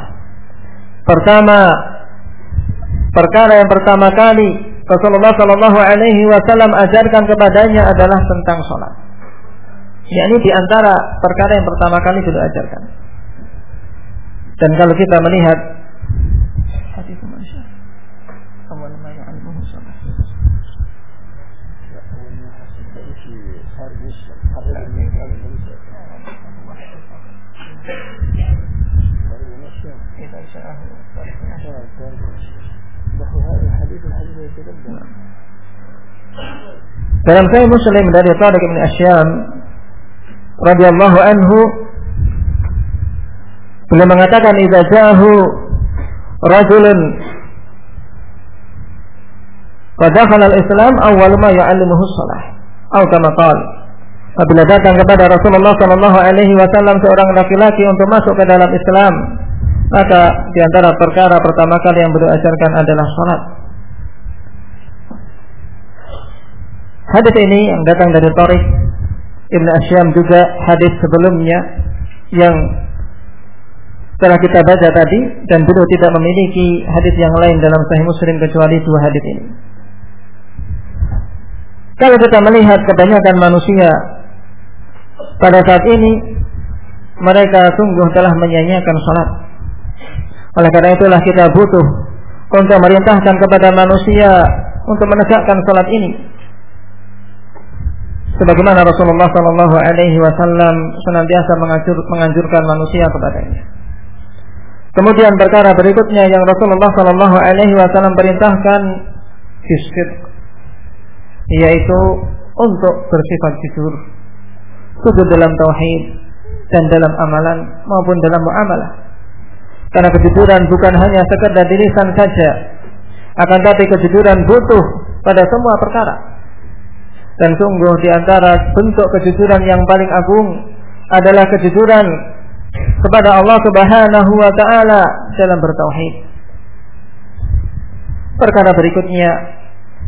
pertama perkara yang pertama kali Rasulullah Shallallahu Alaihi Wasallam ajarkan kepadanya adalah tentang sholat. yakni di antara perkara yang pertama kali sudah ajarkan. Dan kalau kita melihat hadis Dalam Sahih Muslim dari Tariq bin Asyam radhiyallahu anhu beliau mengatakan idza ja'ahu rajulun wa dakhala al-Islam awwal ma yu'allimuhu shalah atau kama qala apabila datang kepada Rasulullah sallallahu alaihi wasallam seorang laki-laki untuk masuk ke dalam Islam maka di antara perkara pertama kali yang beliau ajarkan adalah salat Hadis ini yang datang dari Tariq Ibn Asyam juga hadis sebelumnya yang telah kita baca tadi dan beliau tidak memiliki hadis yang lain dalam Sahih Muslim kecuali dua hadis ini. Kalau kita melihat kebanyakan manusia pada saat ini mereka sungguh telah menyanyiakan salat. Oleh karena itulah kita butuh untuk merintahkan kepada manusia untuk menegakkan salat ini. Sebagaimana Rasulullah Shallallahu Alaihi Wasallam senantiasa menganjur, menganjurkan manusia kepadanya. Kemudian perkara berikutnya yang Rasulullah Shallallahu Alaihi Wasallam perintahkan fiskit, yaitu untuk bersifat jujur, sujud dalam tauhid dan dalam amalan maupun dalam muamalah. Karena kejujuran bukan hanya sekedar di lisan saja, akan tapi kejujuran butuh pada semua perkara. Dan sungguh di antara bentuk kejujuran yang paling agung adalah kejujuran kepada Allah Subhanahu wa taala dalam bertauhid. Perkara berikutnya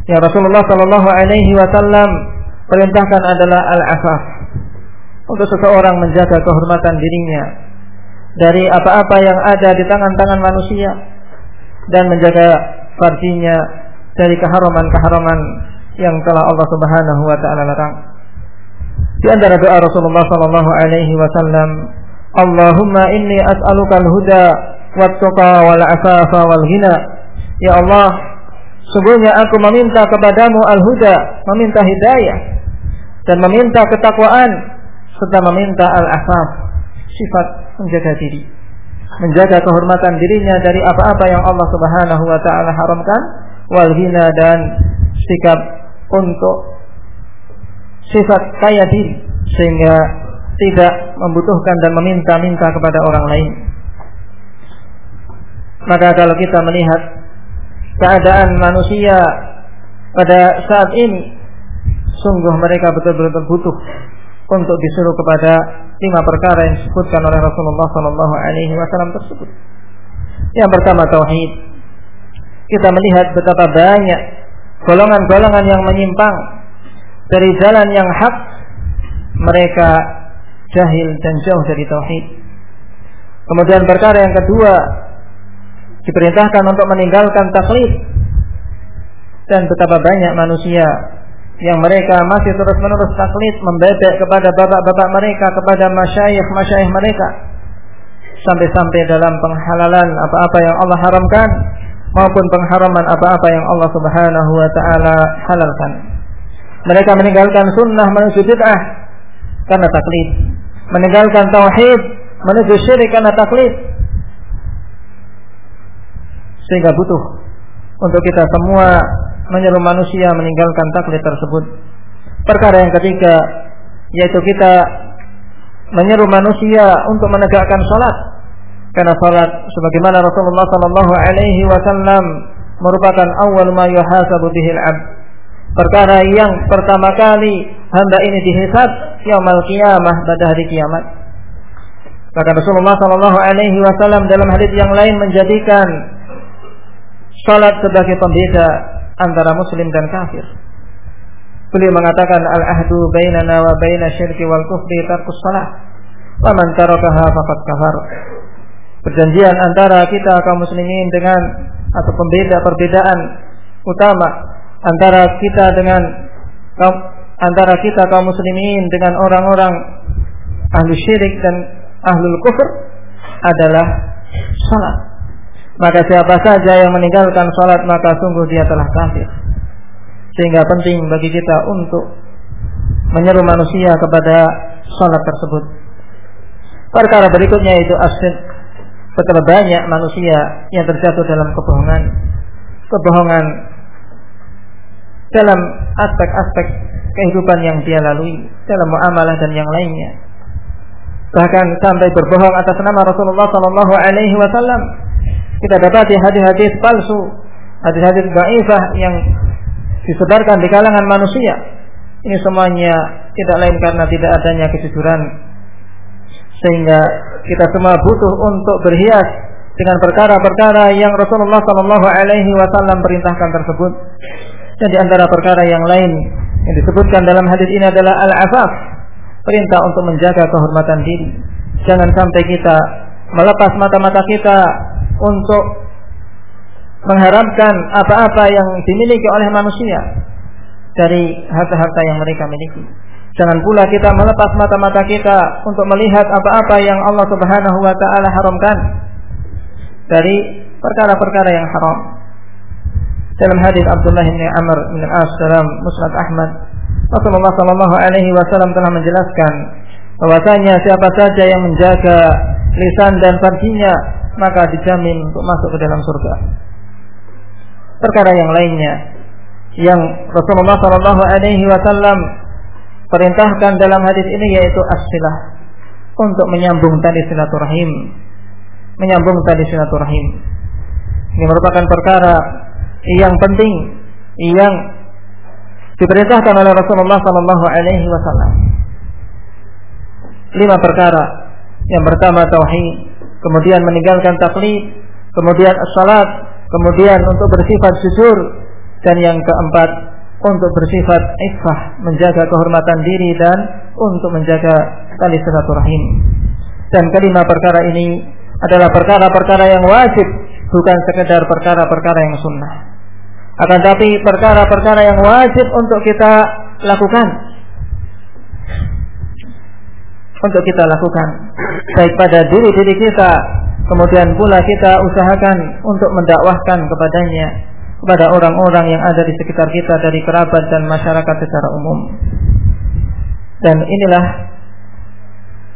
yang Rasulullah Shallallahu alaihi wasallam perintahkan adalah al-afaf. Untuk seseorang menjaga kehormatan dirinya dari apa-apa yang ada di tangan-tangan manusia dan menjaga farjinya dari keharaman-keharaman yang telah Allah Subhanahu wa taala larang. Di antara doa Rasulullah sallallahu alaihi wasallam, Allahumma inni as'aluka al-huda wat-tuqa wal afafa wal ghina. Ya Allah, sungguhnya aku meminta kepadamu al-huda, meminta hidayah dan meminta ketakwaan serta meminta al-afaf, sifat menjaga diri menjaga kehormatan dirinya dari apa-apa yang Allah Subhanahu wa taala haramkan wal dan sikap untuk sifat kaya diri sehingga tidak membutuhkan dan meminta-minta kepada orang lain. Maka kalau kita melihat keadaan manusia pada saat ini sungguh mereka betul-betul butuh untuk disuruh kepada lima perkara yang disebutkan oleh Rasulullah Sallallahu Alaihi Wasallam tersebut. Yang pertama tauhid. Kita melihat betapa banyak golongan-golongan yang menyimpang dari jalan yang hak, mereka jahil dan jauh dari tauhid. Kemudian perkara yang kedua diperintahkan untuk meninggalkan taklid dan betapa banyak manusia yang mereka masih terus-menerus taklid membebek kepada bapak-bapak mereka, kepada masyayikh-masyayikh mereka. Sampai-sampai dalam penghalalan apa-apa yang Allah haramkan maupun pengharaman apa-apa yang Allah Subhanahu wa taala halalkan. Mereka meninggalkan sunnah menuju bid'ah karena taklid. Meninggalkan tauhid menuju syirik karena taklid. Sehingga butuh untuk kita semua menyuruh manusia meninggalkan taklid tersebut. Perkara yang ketiga yaitu kita menyeru manusia untuk menegakkan salat. Karena salat sebagaimana Rasulullah sallallahu alaihi wasallam merupakan awal ma yuhasabu bihil abd. Perkara yang pertama kali hamba ini dihisab yaumul qiyamah pada hari kiamat. Maka Rasulullah sallallahu alaihi wasallam dalam hadis yang lain menjadikan salat sebagai pembeda antara muslim dan kafir. Beliau mengatakan al-ahdu bainana wa baina syirki wal kufri tarkus salah. Wa man tarakaha faqad kafar. Perjanjian antara kita kaum muslimin dengan atau pembeda perbedaan utama antara kita dengan antara kita kaum muslimin dengan orang-orang ahlu syirik dan ahlul kufur adalah salat. Maka siapa saja yang meninggalkan sholat maka sungguh dia telah kafir. Sehingga penting bagi kita untuk menyeru manusia kepada sholat tersebut. Perkara berikutnya itu asyid. Betapa banyak manusia yang terjatuh dalam kebohongan. Kebohongan dalam aspek-aspek kehidupan yang dia lalui, dalam muamalah dan yang lainnya. Bahkan sampai berbohong atas nama Rasulullah Sallallahu Alaihi Wasallam kita dapati hadis-hadis palsu, hadis-hadis dhaifah yang disebarkan di kalangan manusia. Ini semuanya tidak lain karena tidak adanya kejujuran. Sehingga kita semua butuh untuk berhias dengan perkara-perkara yang Rasulullah Shallallahu Alaihi Wasallam perintahkan tersebut. Dan di antara perkara yang lain yang disebutkan dalam hadis ini adalah al-afaf, perintah untuk menjaga kehormatan diri. Jangan sampai kita melepas mata-mata kita untuk mengharapkan apa-apa yang dimiliki oleh manusia dari harta-harta yang mereka miliki. Jangan pula kita melepas mata-mata kita untuk melihat apa-apa yang Allah Subhanahu wa taala haramkan dari perkara-perkara yang haram. Dalam hadis Abdullah bin Amr bin As dalam Musnad Ahmad, Rasulullah sallallahu alaihi wasallam telah menjelaskan bahwasanya siapa saja yang menjaga lisan dan farjinya maka dijamin untuk masuk ke dalam surga. Perkara yang lainnya yang Rasulullah sallallahu alaihi wasallam perintahkan dalam hadis ini yaitu as-silah untuk menyambung tali silaturahim. Menyambung tali silaturahim. Ini merupakan perkara yang penting yang diperintahkan oleh Rasulullah sallallahu alaihi wasallam. Lima perkara. Yang pertama tauhid, kemudian meninggalkan taklid, kemudian salat, kemudian untuk bersifat jujur dan yang keempat untuk bersifat iffah, menjaga kehormatan diri dan untuk menjaga tali silaturahim. Dan kelima perkara ini adalah perkara-perkara yang wajib, bukan sekedar perkara-perkara yang sunnah. Akan tapi perkara-perkara yang wajib untuk kita lakukan. Untuk kita lakukan baik pada diri-diri kita, kemudian pula kita usahakan untuk mendakwahkan kepadanya kepada orang-orang yang ada di sekitar kita dari kerabat dan masyarakat secara umum. Dan inilah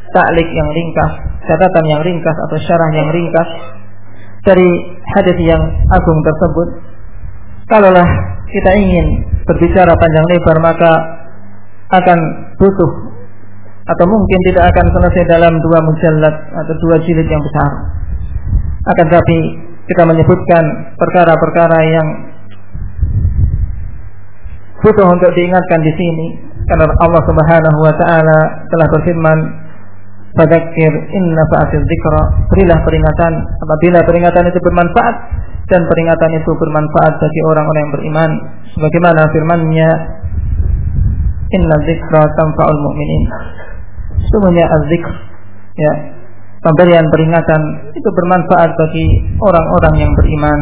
taklik yang ringkas, catatan yang ringkas atau syarah yang ringkas dari hadis yang agung tersebut. Kalaulah kita ingin berbicara panjang lebar maka akan butuh atau mungkin tidak akan selesai dalam dua mujallad atau dua jilid yang besar. Akan tapi kita menyebutkan perkara-perkara yang butuh untuk diingatkan di sini. Karena Allah Subhanahu wa taala telah berfirman Fadzakir inna fa'atil dzikra. Berilah peringatan. Apabila peringatan itu bermanfaat dan peringatan itu bermanfaat bagi orang-orang yang beriman sebagaimana firman-Nya inna dzikra tanfa'ul mu'minin. Sesungguhnya az-zikr ya pemberian peringatan itu bermanfaat bagi orang-orang yang beriman.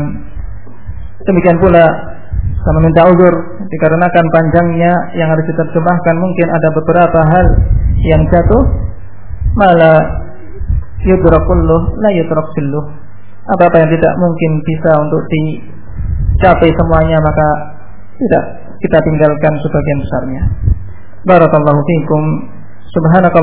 Demikian pula saya meminta uzur dikarenakan panjangnya yang harus diterjemahkan mungkin ada beberapa hal yang jatuh. Malah yudrakulluh la yudrak apa-apa yang tidak mungkin bisa untuk dicapai semuanya maka tidak kita tinggalkan sebagian besarnya. Barakallahu fikum. Subhanakallah